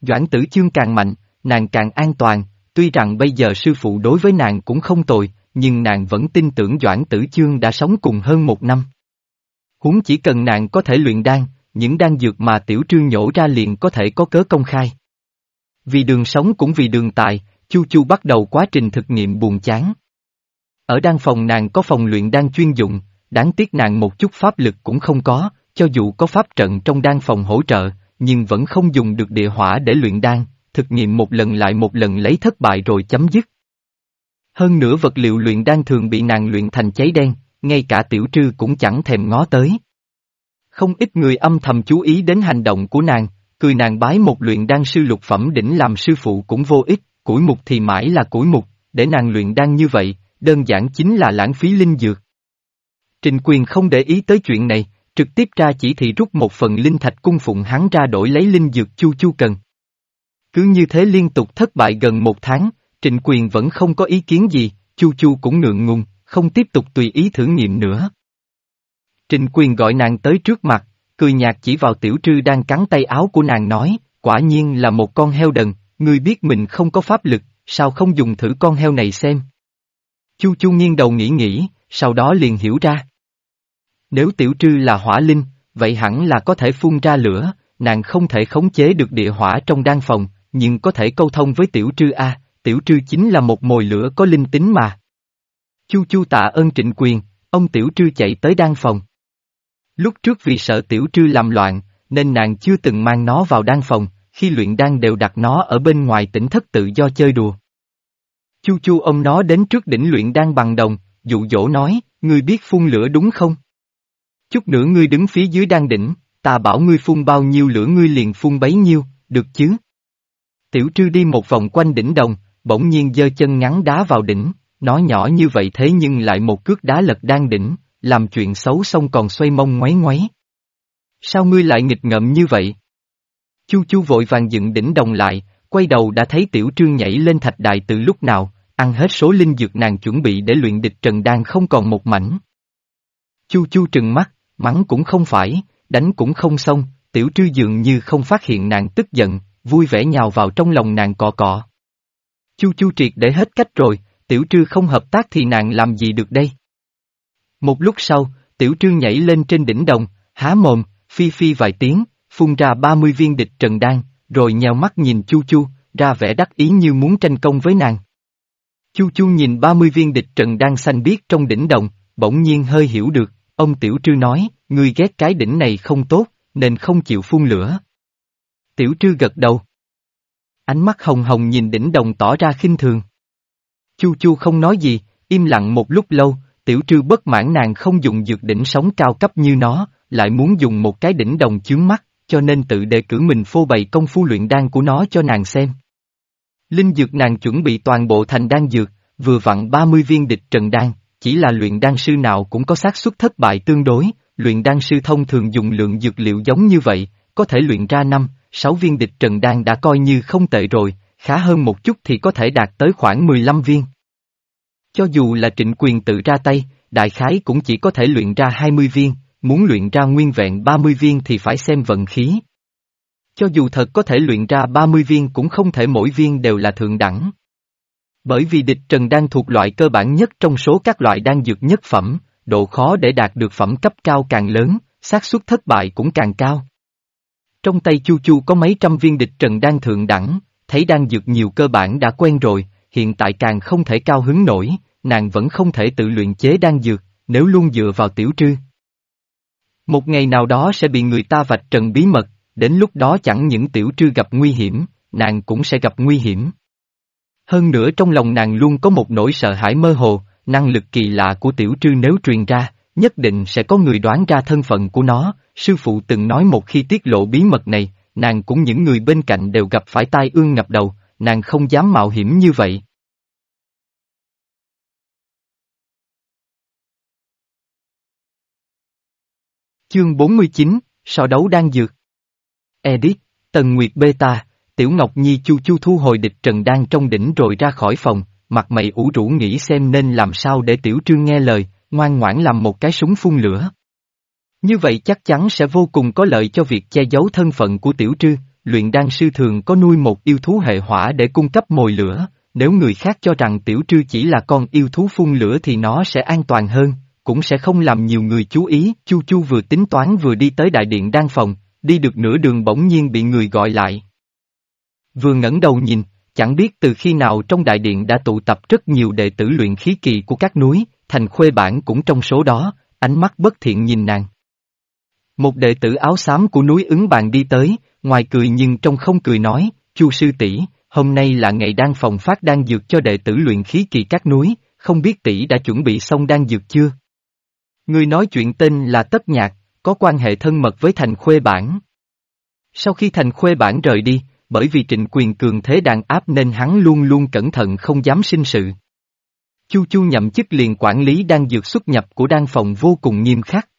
Doãn Tử Chương càng mạnh, nàng càng an toàn, tuy rằng bây giờ sư phụ đối với nàng cũng không tồi, nhưng nàng vẫn tin tưởng Doãn Tử Chương đã sống cùng hơn một năm. Huống chỉ cần nàng có thể luyện đan, những đan dược mà tiểu trương nhổ ra liền có thể có cớ công khai. Vì đường sống cũng vì đường tài, Chu Chu bắt đầu quá trình thực nghiệm buồn chán. Ở đan phòng nàng có phòng luyện đan chuyên dụng, đáng tiếc nàng một chút pháp lực cũng không có, cho dù có pháp trận trong đan phòng hỗ trợ, nhưng vẫn không dùng được địa hỏa để luyện đan, thực nghiệm một lần lại một lần lấy thất bại rồi chấm dứt. Hơn nữa vật liệu luyện đan thường bị nàng luyện thành cháy đen, ngay cả tiểu trư cũng chẳng thèm ngó tới. Không ít người âm thầm chú ý đến hành động của nàng, cười nàng bái một luyện đan sư lục phẩm đỉnh làm sư phụ cũng vô ích, củi mục thì mãi là củi mục, để nàng luyện đan như vậy, đơn giản chính là lãng phí linh dược. Trình quyền không để ý tới chuyện này, trực tiếp ra chỉ thị rút một phần linh thạch cung phụng hắn ra đổi lấy linh dược chu chu cần. Cứ như thế liên tục thất bại gần một tháng, Trịnh quyền vẫn không có ý kiến gì, chu chu cũng ngượng ngùng, không tiếp tục tùy ý thử nghiệm nữa. Trịnh quyền gọi nàng tới trước mặt, cười nhạt chỉ vào tiểu trư đang cắn tay áo của nàng nói, quả nhiên là một con heo đần, ngươi biết mình không có pháp lực, sao không dùng thử con heo này xem. Chu chu nghiêng đầu nghĩ nghĩ, sau đó liền hiểu ra. Nếu tiểu trư là hỏa linh, vậy hẳn là có thể phun ra lửa, nàng không thể khống chế được địa hỏa trong đan phòng, nhưng có thể câu thông với tiểu trư A, tiểu trư chính là một mồi lửa có linh tính mà. Chu chu tạ ơn trịnh quyền, ông tiểu trư chạy tới đan phòng. Lúc trước vì sợ tiểu trư làm loạn, nên nàng chưa từng mang nó vào đan phòng, khi luyện đan đều đặt nó ở bên ngoài tỉnh thất tự do chơi đùa. Chu chu ông nó đến trước đỉnh luyện đan bằng đồng, dụ dỗ nói, ngươi biết phun lửa đúng không? Chút nữa ngươi đứng phía dưới đan đỉnh, ta bảo ngươi phun bao nhiêu lửa ngươi liền phun bấy nhiêu, được chứ? Tiểu trư đi một vòng quanh đỉnh đồng, bỗng nhiên giơ chân ngắn đá vào đỉnh, nói nhỏ như vậy thế nhưng lại một cước đá lật đan đỉnh, làm chuyện xấu xong còn xoay mông ngoáy ngoáy. Sao ngươi lại nghịch ngợm như vậy? Chu chu vội vàng dựng đỉnh đồng lại, quay đầu đã thấy tiểu trương nhảy lên thạch đài từ lúc nào, ăn hết số linh dược nàng chuẩn bị để luyện địch trần đan không còn một mảnh. Chu chu trừng mắt, mắng cũng không phải, đánh cũng không xong, tiểu trư dường như không phát hiện nàng tức giận, vui vẻ nhào vào trong lòng nàng cọ cọ. Chu chu triệt để hết cách rồi, tiểu trư không hợp tác thì nàng làm gì được đây? Một lúc sau, tiểu trư nhảy lên trên đỉnh đồng, há mồm, phi phi vài tiếng, phun ra 30 viên địch trần đan, rồi nhào mắt nhìn chu chu, ra vẻ đắc ý như muốn tranh công với nàng. Chu chu nhìn 30 viên địch trần đan xanh biếc trong đỉnh đồng, bỗng nhiên hơi hiểu được, ông tiểu trư nói, ngươi ghét cái đỉnh này không tốt, nên không chịu phun lửa. Tiểu trư gật đầu. Ánh mắt hồng hồng nhìn đỉnh đồng tỏ ra khinh thường. Chu chu không nói gì, im lặng một lúc lâu, tiểu trư bất mãn nàng không dùng dược đỉnh sống cao cấp như nó, lại muốn dùng một cái đỉnh đồng chướng mắt, cho nên tự đề cử mình phô bày công phu luyện đan của nó cho nàng xem. Linh dược nàng chuẩn bị toàn bộ thành đan dược, vừa vặn 30 viên địch trần đan, chỉ là luyện đan sư nào cũng có xác suất thất bại tương đối, luyện đan sư thông thường dùng lượng dược liệu giống như vậy, có thể luyện ra 5, 6 viên địch trần đan đã coi như không tệ rồi, khá hơn một chút thì có thể đạt tới khoảng 15 viên. Cho dù là trịnh quyền tự ra tay, đại khái cũng chỉ có thể luyện ra 20 viên, muốn luyện ra nguyên vẹn 30 viên thì phải xem vận khí. Cho dù thật có thể luyện ra 30 viên cũng không thể mỗi viên đều là thượng đẳng. Bởi vì địch trần đang thuộc loại cơ bản nhất trong số các loại đan dược nhất phẩm, độ khó để đạt được phẩm cấp cao càng lớn, xác suất thất bại cũng càng cao. Trong tay Chu Chu có mấy trăm viên địch trần đang thượng đẳng, thấy đan dược nhiều cơ bản đã quen rồi, hiện tại càng không thể cao hứng nổi, nàng vẫn không thể tự luyện chế đan dược, nếu luôn dựa vào tiểu trư. Một ngày nào đó sẽ bị người ta vạch trần bí mật, đến lúc đó chẳng những tiểu trư gặp nguy hiểm, nàng cũng sẽ gặp nguy hiểm. Hơn nữa trong lòng nàng luôn có một nỗi sợ hãi mơ hồ, năng lực kỳ lạ của tiểu trư nếu truyền ra, nhất định sẽ có người đoán ra thân phận của nó, sư phụ từng nói một khi tiết lộ bí mật này, nàng cũng những người bên cạnh đều gặp phải tai ương ngập đầu, nàng không dám mạo hiểm như vậy. Chương 49, so đấu đang dược. Edit, Tần Nguyệt Beta, Tiểu Ngọc Nhi chu chu thu hồi địch trần đan trong đỉnh rồi ra khỏi phòng, mặt mày ủ rũ nghĩ xem nên làm sao để Tiểu Trương nghe lời, ngoan ngoãn làm một cái súng phun lửa. Như vậy chắc chắn sẽ vô cùng có lợi cho việc che giấu thân phận của Tiểu Trư, luyện đan sư thường có nuôi một yêu thú hệ hỏa để cung cấp mồi lửa, nếu người khác cho rằng Tiểu Trư chỉ là con yêu thú phun lửa thì nó sẽ an toàn hơn, cũng sẽ không làm nhiều người chú ý. Chu Chu vừa tính toán vừa đi tới đại điện đan phòng, đi được nửa đường bỗng nhiên bị người gọi lại. Vừa ngẩng đầu nhìn, chẳng biết từ khi nào trong đại điện đã tụ tập rất nhiều đệ tử luyện khí kỳ của các núi, thành khuê bản cũng trong số đó, ánh mắt bất thiện nhìn nàng. Một đệ tử áo xám của núi ứng bàn đi tới, ngoài cười nhưng trong không cười nói, chu sư tỷ hôm nay là ngày đan phòng phát đan dược cho đệ tử luyện khí kỳ các núi, không biết tỷ đã chuẩn bị xong đan dược chưa? Người nói chuyện tên là Tất Nhạc, có quan hệ thân mật với thành khuê bản. Sau khi thành khuê bản rời đi, bởi vì trịnh quyền cường thế đàn áp nên hắn luôn luôn cẩn thận không dám sinh sự. Chu Chu nhậm chức liền quản lý đang dược xuất nhập của đan phòng vô cùng nghiêm khắc.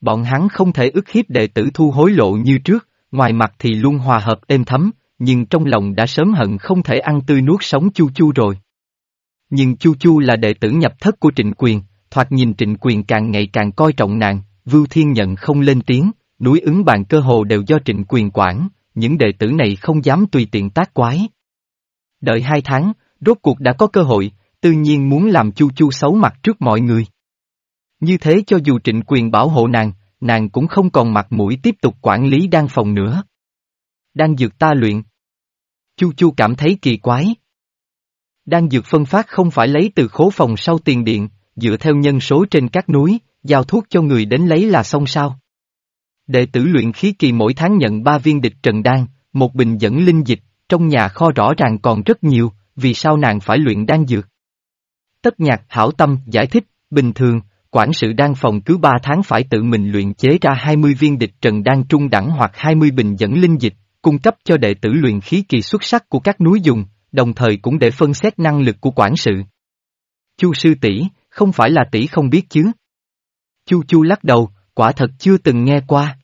Bọn hắn không thể ức hiếp đệ tử thu hối lộ như trước, ngoài mặt thì luôn hòa hợp êm thấm, nhưng trong lòng đã sớm hận không thể ăn tươi nuốt sống Chu Chu rồi. Nhưng Chu Chu là đệ tử nhập thất của trịnh quyền, thoạt nhìn trịnh quyền càng ngày càng coi trọng nàng, Vưu Thiên nhận không lên tiếng, núi ứng bàn cơ hồ đều do trịnh quyền quản, những đệ tử này không dám tùy tiện tác quái. Đợi hai tháng, rốt cuộc đã có cơ hội, tự nhiên muốn làm Chu Chu xấu mặt trước mọi người. Như thế cho dù trịnh quyền bảo hộ nàng, nàng cũng không còn mặt mũi tiếp tục quản lý đan phòng nữa. Đang dược ta luyện. Chu Chu cảm thấy kỳ quái. Đan dược phân phát không phải lấy từ khố phòng sau tiền điện, dựa theo nhân số trên các núi, giao thuốc cho người đến lấy là xong sao. Đệ tử luyện khí kỳ mỗi tháng nhận 3 viên địch trần đan, một bình dẫn linh dịch, trong nhà kho rõ ràng còn rất nhiều, vì sao nàng phải luyện đan dược? Tất nhạc hảo tâm giải thích, bình thường, quản sự đan phòng cứ 3 tháng phải tự mình luyện chế ra 20 viên địch trần đan trung đẳng hoặc 20 bình dẫn linh dịch, cung cấp cho đệ tử luyện khí kỳ xuất sắc của các núi dùng, đồng thời cũng để phân xét năng lực của quản sự. Chu sư tỷ, không phải là tỷ không biết chứ? Chu Chu lắc đầu, quả thật chưa từng nghe qua.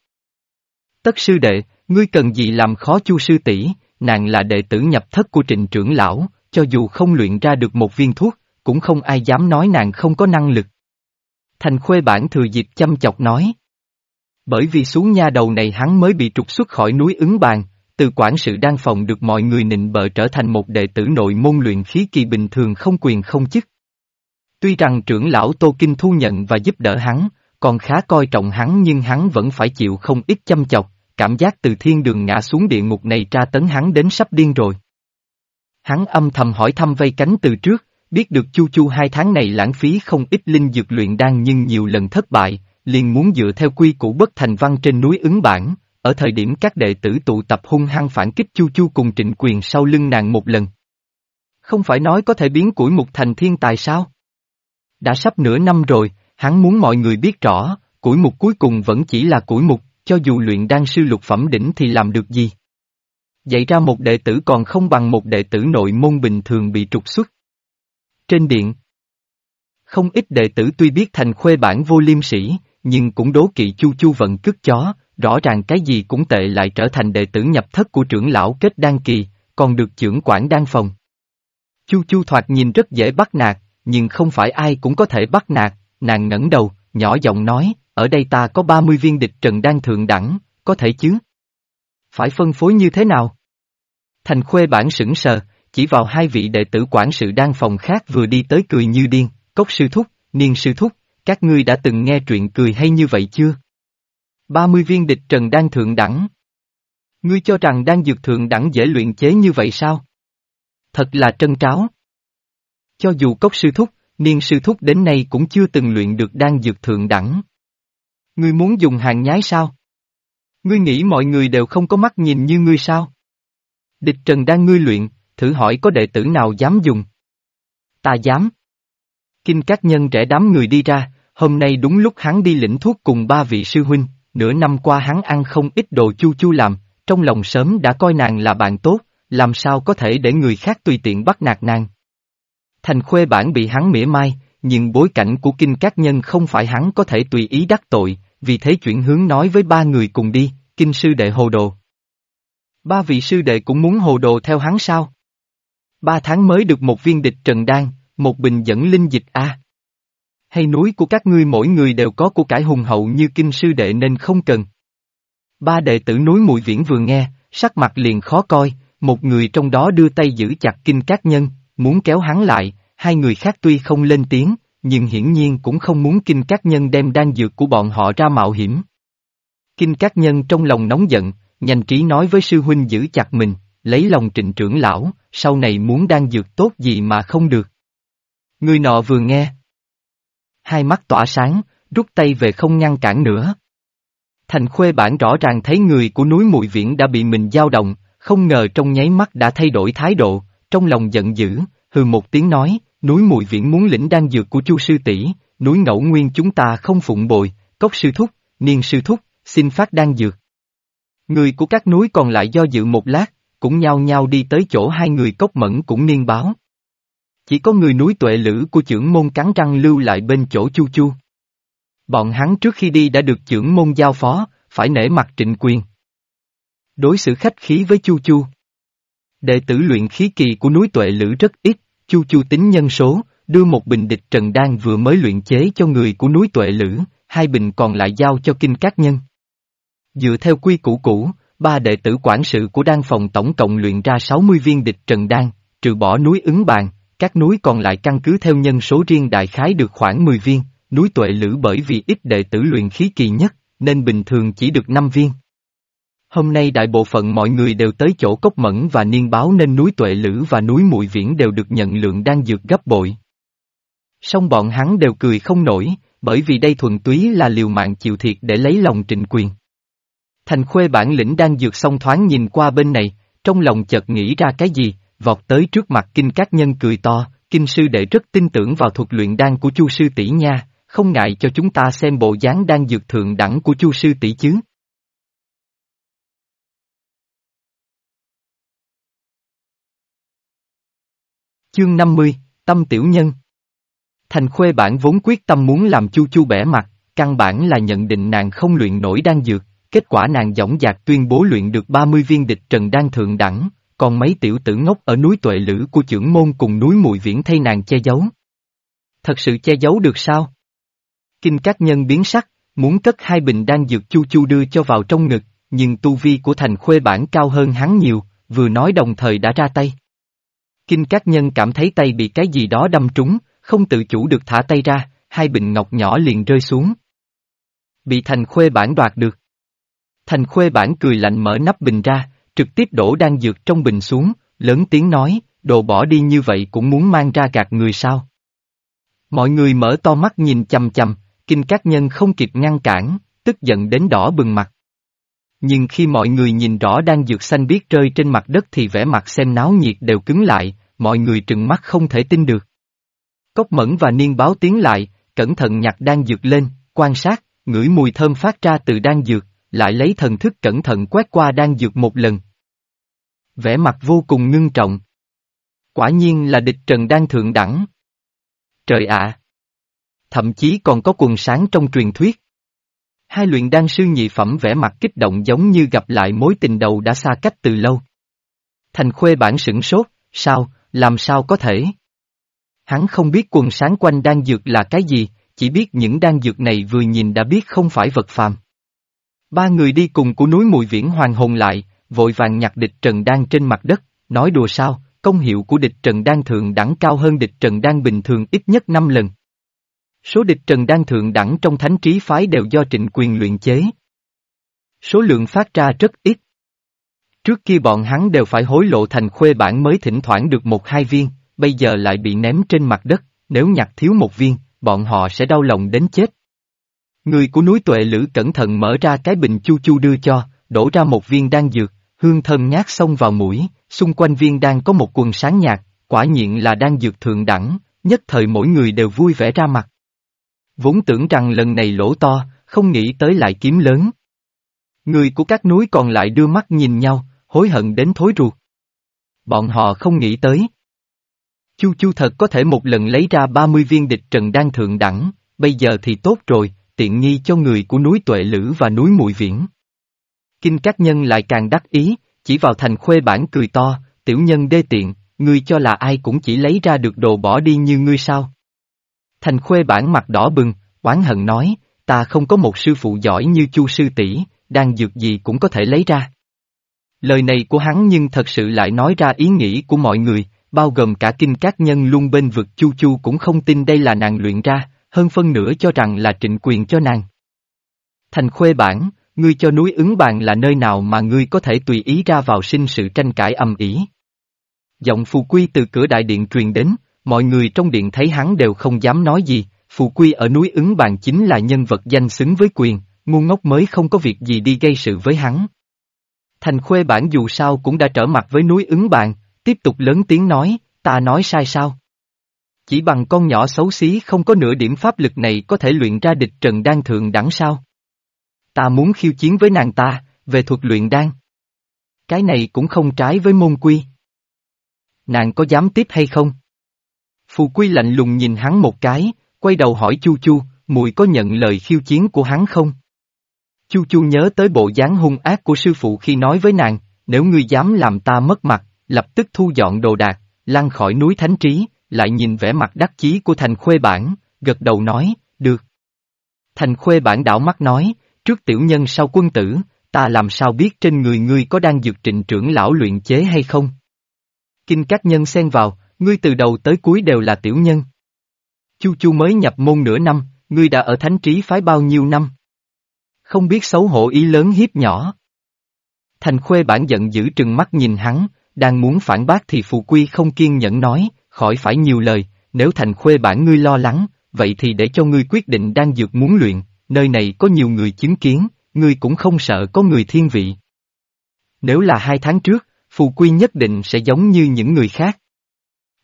Tất sư đệ, ngươi cần gì làm khó Chu sư tỷ, nàng là đệ tử nhập thất của trịnh trưởng lão, cho dù không luyện ra được một viên thuốc, cũng không ai dám nói nàng không có năng lực. Thành khuê bản thừa dịp chăm chọc nói. Bởi vì xuống nha đầu này hắn mới bị trục xuất khỏi núi ứng bàn, từ quản sự đan phòng được mọi người nịnh bợ trở thành một đệ tử nội môn luyện khí kỳ bình thường không quyền không chức. Tuy rằng trưởng lão Tô Kinh thu nhận và giúp đỡ hắn, còn khá coi trọng hắn nhưng hắn vẫn phải chịu không ít chăm chọc, cảm giác từ thiên đường ngã xuống địa ngục này tra tấn hắn đến sắp điên rồi. Hắn âm thầm hỏi thăm vây cánh từ trước, biết được Chu Chu hai tháng này lãng phí không ít linh dược luyện đan nhưng nhiều lần thất bại, liền muốn dựa theo quy củ bất thành văn trên núi ứng bản, ở thời điểm các đệ tử tụ tập hung hăng phản kích Chu Chu cùng trịnh quyền sau lưng nàng một lần. Không phải nói có thể biến củi mục thành thiên tài sao? Đã sắp nửa năm rồi, hắn muốn mọi người biết rõ, củi mục cuối cùng vẫn chỉ là củi mục, cho dù luyện đan sư lục phẩm đỉnh thì làm được gì? Dạy ra một đệ tử còn không bằng một đệ tử nội môn bình thường bị trục xuất. Trên điện, không ít đệ tử tuy biết thành khuê bản vô liêm sĩ, nhưng cũng đố kỵ chu chu vận cướp chó, rõ ràng cái gì cũng tệ lại trở thành đệ tử nhập thất của trưởng lão kết đan kỳ, còn được trưởng quản đan phòng. Chu chu thoạt nhìn rất dễ bắt nạt, nhưng không phải ai cũng có thể bắt nạt, nàng ngẩng đầu, nhỏ giọng nói, ở đây ta có 30 viên địch trần đang thượng đẳng, có thể chứ? Phải phân phối như thế nào? Thành khuê bản sững sờ, chỉ vào hai vị đệ tử quản sự đang phòng khác vừa đi tới cười như điên, cốc sư thúc, niên sư thúc, các ngươi đã từng nghe truyện cười hay như vậy chưa? 30 viên địch trần đang thượng đẳng. Ngươi cho rằng đang dược thượng đẳng dễ luyện chế như vậy sao? Thật là trân tráo. Cho dù cốc sư thúc, niên sư thúc đến nay cũng chưa từng luyện được đang dược thượng đẳng. Ngươi muốn dùng hàng nhái sao? Ngươi nghĩ mọi người đều không có mắt nhìn như ngươi sao? Địch trần đang ngươi luyện, thử hỏi có đệ tử nào dám dùng? Ta dám. Kinh các nhân rẽ đám người đi ra, hôm nay đúng lúc hắn đi lĩnh thuốc cùng ba vị sư huynh, nửa năm qua hắn ăn không ít đồ chu chu làm, trong lòng sớm đã coi nàng là bạn tốt, làm sao có thể để người khác tùy tiện bắt nạt nàng. Thành khuê bản bị hắn mỉa mai, nhưng bối cảnh của kinh các nhân không phải hắn có thể tùy ý đắc tội, vì thế chuyển hướng nói với ba người cùng đi, kinh sư đệ hồ đồ. Ba vị sư đệ cũng muốn hồ đồ theo hắn sao? Ba tháng mới được một viên địch trần đan, một bình dẫn linh dịch a. Hay núi của các ngươi mỗi người đều có của cải hùng hậu như kinh sư đệ nên không cần. Ba đệ tử núi mùi viễn vừa nghe, sắc mặt liền khó coi, một người trong đó đưa tay giữ chặt kinh các nhân, muốn kéo hắn lại, hai người khác tuy không lên tiếng, nhưng hiển nhiên cũng không muốn kinh các nhân đem đan dược của bọn họ ra mạo hiểm. Kinh các nhân trong lòng nóng giận, nhanh trí nói với sư huynh giữ chặt mình, lấy lòng trịnh trưởng lão, sau này muốn đan dược tốt gì mà không được. Người nọ vừa nghe. Hai mắt tỏa sáng, rút tay về không ngăn cản nữa. Thành khuê bản rõ ràng thấy người của núi mùi viễn đã bị mình dao động, không ngờ trong nháy mắt đã thay đổi thái độ, trong lòng giận dữ, hừ một tiếng nói, núi mùi viễn muốn lĩnh đan dược của chu sư tỷ, núi ngẫu nguyên chúng ta không phụng bồi, cốc sư thúc, niên sư thúc, xin phát đan dược. Người của các núi còn lại do dự một lát, cũng nhao nhao đi tới chỗ hai người cốc mẫn cũng niên báo. Chỉ có người núi tuệ lữ của trưởng môn cắn răng lưu lại bên chỗ chu chu. Bọn hắn trước khi đi đã được trưởng môn giao phó, phải nể mặt trịnh quyền. Đối xử khách khí với chu chu. Đệ tử luyện khí kỳ của núi tuệ lữ rất ít, chu chu tính nhân số, đưa một bình địch trần đan vừa mới luyện chế cho người của núi tuệ lữ, hai bình còn lại giao cho kinh các nhân. Dựa theo quy củ cũ, ba đệ tử quản sự của đan phòng tổng cộng luyện ra 60 viên địch trần đan, trừ bỏ núi ứng bàn, các núi còn lại căn cứ theo nhân số riêng đại khái được khoảng 10 viên, núi tuệ lữ bởi vì ít đệ tử luyện khí kỳ nhất, nên bình thường chỉ được 5 viên. Hôm nay đại bộ phận mọi người đều tới chỗ cốc mẫn và niên báo nên núi tuệ lữ và núi mùi viễn đều được nhận lượng đang dược gấp bội. Song bọn hắn đều cười không nổi, bởi vì đây thuần túy là liều mạng chịu thiệt để lấy lòng trịnh quyền. Thành khuê bản lĩnh đang dược xong thoáng nhìn qua bên này, trong lòng chợt nghĩ ra cái gì, vọt tới trước mặt kinh các nhân cười to, kinh sư đệ rất tin tưởng vào thuật luyện đan của chu sư tỷ nha, không ngại cho chúng ta xem bộ dáng đan dược thượng đẳng của chu sư tỷ chứ. Chương 50, Tâm Tiểu Nhân Thành khuê bản vốn quyết tâm muốn làm chu chu bẻ mặt, căn bản là nhận định nàng không luyện nổi đan dược, kết quả nàng dõng dạc tuyên bố luyện được 30 viên địch trần đan thượng đẳng, còn mấy tiểu tử ngốc ở núi tuệ lữ của trưởng môn cùng núi mùi viễn thay nàng che giấu. Thật sự che giấu được sao? Kinh các nhân biến sắc, muốn cất hai bình đan dược chu chu đưa cho vào trong ngực, nhưng tu vi của thành khuê bản cao hơn hắn nhiều, vừa nói đồng thời đã ra tay. Kinh các nhân cảm thấy tay bị cái gì đó đâm trúng, không tự chủ được thả tay ra, hai bình ngọc nhỏ liền rơi xuống. Bị thành khuê bản đoạt được. Thành khuê bản cười lạnh mở nắp bình ra, trực tiếp đổ đan dược trong bình xuống, lớn tiếng nói, đồ bỏ đi như vậy cũng muốn mang ra gạt người sao. Mọi người mở to mắt nhìn chầm chầm, kinh các nhân không kịp ngăn cản, tức giận đến đỏ bừng mặt. Nhưng khi mọi người nhìn rõ đang dược xanh biết rơi trên mặt đất thì vẻ mặt xem náo nhiệt đều cứng lại, mọi người trừng mắt không thể tin được. Cốc mẫn và niên báo tiến lại, cẩn thận nhặt đan dược lên, quan sát, ngửi mùi thơm phát ra từ đan dược, lại lấy thần thức cẩn thận quét qua đan dược một lần. Vẻ mặt vô cùng ngưng trọng. Quả nhiên là địch trần đang thượng đẳng. Trời ạ! Thậm chí còn có quần sáng trong truyền thuyết. Hai luyện đan sư nhị phẩm vẻ mặt kích động giống như gặp lại mối tình đầu đã xa cách từ lâu. Thành khuê bản sửng sốt, sao, làm sao có thể? Hắn không biết quần sáng quanh đan dược là cái gì, chỉ biết những đan dược này vừa nhìn đã biết không phải vật phàm. Ba người đi cùng của núi mùi viễn hoàng hồn lại, vội vàng nhặt địch trần đan trên mặt đất, nói đùa sao, công hiệu của địch trần đan thượng đẳng cao hơn địch trần đan bình thường ít nhất 5 lần. Số địch trần đan thượng đẳng trong thánh trí phái đều do trịnh quyền luyện chế. Số lượng phát ra rất ít. Trước kia bọn hắn đều phải hối lộ thành khuê bản mới thỉnh thoảng được một hai viên, bây giờ lại bị ném trên mặt đất, nếu nhặt thiếu một viên, bọn họ sẽ đau lòng đến chết. Người của núi tuệ lữ cẩn thận mở ra cái bình chu chu đưa cho, đổ ra một viên đan dược, hương thơm nhát xông vào mũi, xung quanh viên đan có một quần sáng nhạt, quả nhiên là đan dược thượng đẳng, nhất thời mỗi người đều vui vẻ ra mặt. Vốn tưởng rằng lần này lỗ to, không nghĩ tới lại kiếm lớn. Người của các núi còn lại đưa mắt nhìn nhau, hối hận đến thối ruột. Bọn họ không nghĩ tới. Chu Chu thật có thể một lần lấy ra 30 viên địch trần đang thượng đẳng, bây giờ thì tốt rồi, tiện nghi cho người của núi Tuệ Lữ và núi Mùi Viễn. Kinh các nhân lại càng đắc ý, chỉ vào thành khuê bản cười to, tiểu nhân đê tiện, ngươi cho là ai cũng chỉ lấy ra được đồ bỏ đi như ngươi sao. Thành khuê bản mặt đỏ bừng, oán hận nói, ta không có một sư phụ giỏi như chu sư tỷ, đang dược gì cũng có thể lấy ra. Lời này của hắn nhưng thật sự lại nói ra ý nghĩ của mọi người, bao gồm cả kinh các nhân luôn bên vực chu chu cũng không tin đây là nàng luyện ra, hơn phân nửa cho rằng là trịnh quyền cho nàng. Thành khuê bản, ngươi cho núi ứng bàn là nơi nào mà ngươi có thể tùy ý ra vào sinh sự tranh cãi âm ỉ. Giọng phù quy từ cửa đại điện truyền đến, mọi người trong điện thấy hắn đều không dám nói gì, phù quy ở núi ứng bàn chính là nhân vật danh xứng với quyền, ngu ngốc mới không có việc gì đi gây sự với hắn. Thành khuê bản dù sao cũng đã trở mặt với núi ứng bàn, tiếp tục lớn tiếng nói, ta nói sai sao? Chỉ bằng con nhỏ xấu xí không có nửa điểm pháp lực này có thể luyện ra địch trần đan thượng đẳng sao? Ta muốn khiêu chiến với nàng ta, về thuật luyện đan. Cái này cũng không trái với môn quy. Nàng có dám tiếp hay không? Phù Quy lạnh lùng nhìn hắn một cái, quay đầu hỏi Chu Chu, mùi có nhận lời khiêu chiến của hắn không? Chu Chu nhớ tới bộ dáng hung ác của sư phụ khi nói với nàng, nếu ngươi dám làm ta mất mặt, lập tức thu dọn đồ đạc, lăn khỏi núi thánh trí, lại nhìn vẻ mặt đắc chí của thành khuê bản, gật đầu nói, được. Thành khuê bản đảo mắt nói, trước tiểu nhân sau quân tử, ta làm sao biết trên người ngươi có đang dược trịnh trưởng lão luyện chế hay không? Kinh các nhân xen vào, ngươi từ đầu tới cuối đều là tiểu nhân. Chu Chu mới nhập môn nửa năm, ngươi đã ở thánh trí phái bao nhiêu năm? Không biết xấu hổ ý lớn hiếp nhỏ. Thành khuê bản giận giữ trừng mắt nhìn hắn, đang muốn phản bác thì phù quy không kiên nhẫn nói, khỏi phải nhiều lời, nếu thành khuê bản ngươi lo lắng, vậy thì để cho ngươi quyết định đang dược muốn luyện, nơi này có nhiều người chứng kiến, ngươi cũng không sợ có người thiên vị. Nếu là hai tháng trước, phù quy nhất định sẽ giống như những người khác.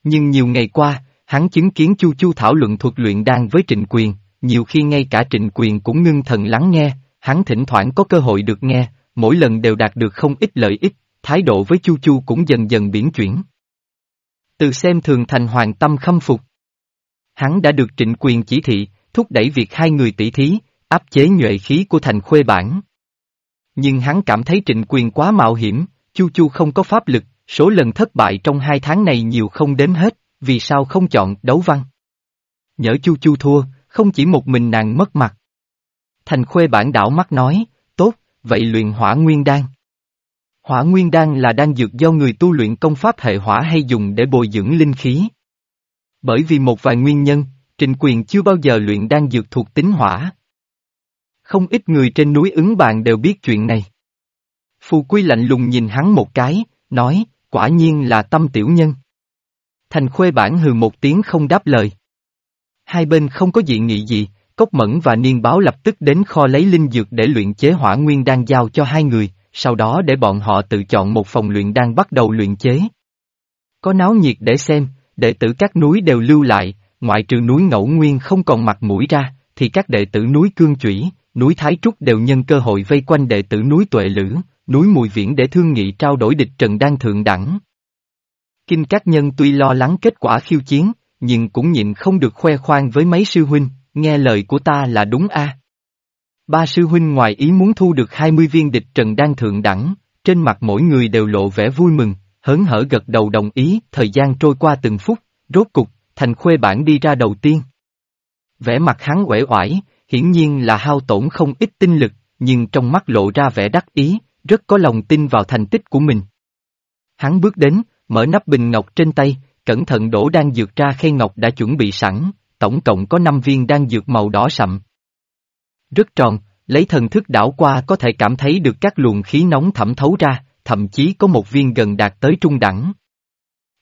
Nhưng nhiều ngày qua, hắn chứng kiến Chu Chu thảo luận thuật luyện đan với Trịnh Quyền, nhiều khi ngay cả Trịnh Quyền cũng ngưng thần lắng nghe, hắn thỉnh thoảng có cơ hội được nghe, mỗi lần đều đạt được không ít lợi ích, thái độ với Chu Chu cũng dần dần biến chuyển. Từ xem thường thành hoàng tâm khâm phục. Hắn đã được trịnh quyền chỉ thị, thúc đẩy việc hai người tỷ thí, áp chế nhuệ khí của thành khuê bản. Nhưng hắn cảm thấy trịnh quyền quá mạo hiểm, Chu Chu không có pháp lực, số lần thất bại trong hai tháng này nhiều không đếm hết, vì sao không chọn đấu văn. Nhớ Chu Chu thua, không chỉ một mình nàng mất mặt. Thành khuê bản đảo mắt nói, tốt, vậy luyện hỏa nguyên đan. Hỏa nguyên đan là đan dược do người tu luyện công pháp hệ hỏa hay dùng để bồi dưỡng linh khí. Bởi vì một vài nguyên nhân, Trịnh Quyền chưa bao giờ luyện đan dược thuộc tính hỏa. Không ít người trên núi ứng bàn đều biết chuyện này. Phù Quy lạnh lùng nhìn hắn một cái, nói, quả nhiên là tâm tiểu nhân. Thành khuê bản hừ một tiếng không đáp lời. Hai bên không có dị nghị gì, Cốc Mẫn và Niên Báo lập tức đến kho lấy linh dược để luyện chế hỏa nguyên đan giao cho hai người, sau đó để bọn họ tự chọn một phòng luyện đan bắt đầu luyện chế. Có náo nhiệt để xem, đệ tử các núi đều lưu lại, ngoại trừ núi Ngẫu Nguyên không còn mặt mũi ra, thì các đệ tử núi Cương Chủy, núi Thái Trúc đều nhân cơ hội vây quanh đệ tử núi Tuệ Lữ, núi Mùi Viễn để thương nghị trao đổi địch trần đan thượng đẳng. Kinh các nhân tuy lo lắng kết quả khiêu chiến, nhưng cũng nhịn không được khoe khoang với mấy sư huynh, nghe lời của ta là đúng a. Ba sư huynh ngoài ý muốn thu được 20 viên địch trần đan thượng đẳng, trên mặt mỗi người đều lộ vẻ vui mừng, hớn hở gật đầu đồng ý, thời gian trôi qua từng phút, rốt cục, thành khuê bản đi ra đầu tiên. Vẻ mặt hắn uể oải, hiển nhiên là hao tổn không ít tinh lực, nhưng trong mắt lộ ra vẻ đắc ý, rất có lòng tin vào thành tích của mình. Hắn bước đến, mở nắp bình ngọc trên tay, cẩn thận đổ đan dược ra khay ngọc đã chuẩn bị sẵn, tổng cộng có 5 viên đan dược màu đỏ sậm. Rất tròn, lấy thần thức đảo qua có thể cảm thấy được các luồng khí nóng thẩm thấu ra, thậm chí có một viên gần đạt tới trung đẳng.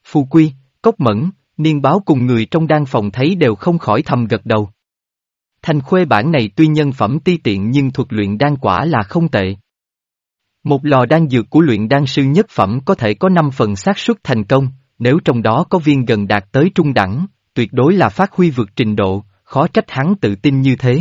Phu Quy, Cốc Mẫn, Niên báo cùng người trong đan phòng thấy đều không khỏi thầm gật đầu. Thành khuê bản này tuy nhân phẩm ti tiện nhưng thuật luyện đan quả là không tệ. Một lò đan dược của luyện đan sư nhất phẩm có thể có 5 phần xác suất thành công, nếu trong đó có viên gần đạt tới trung đẳng, tuyệt đối là phát huy vượt trình độ, khó trách hắn tự tin như thế.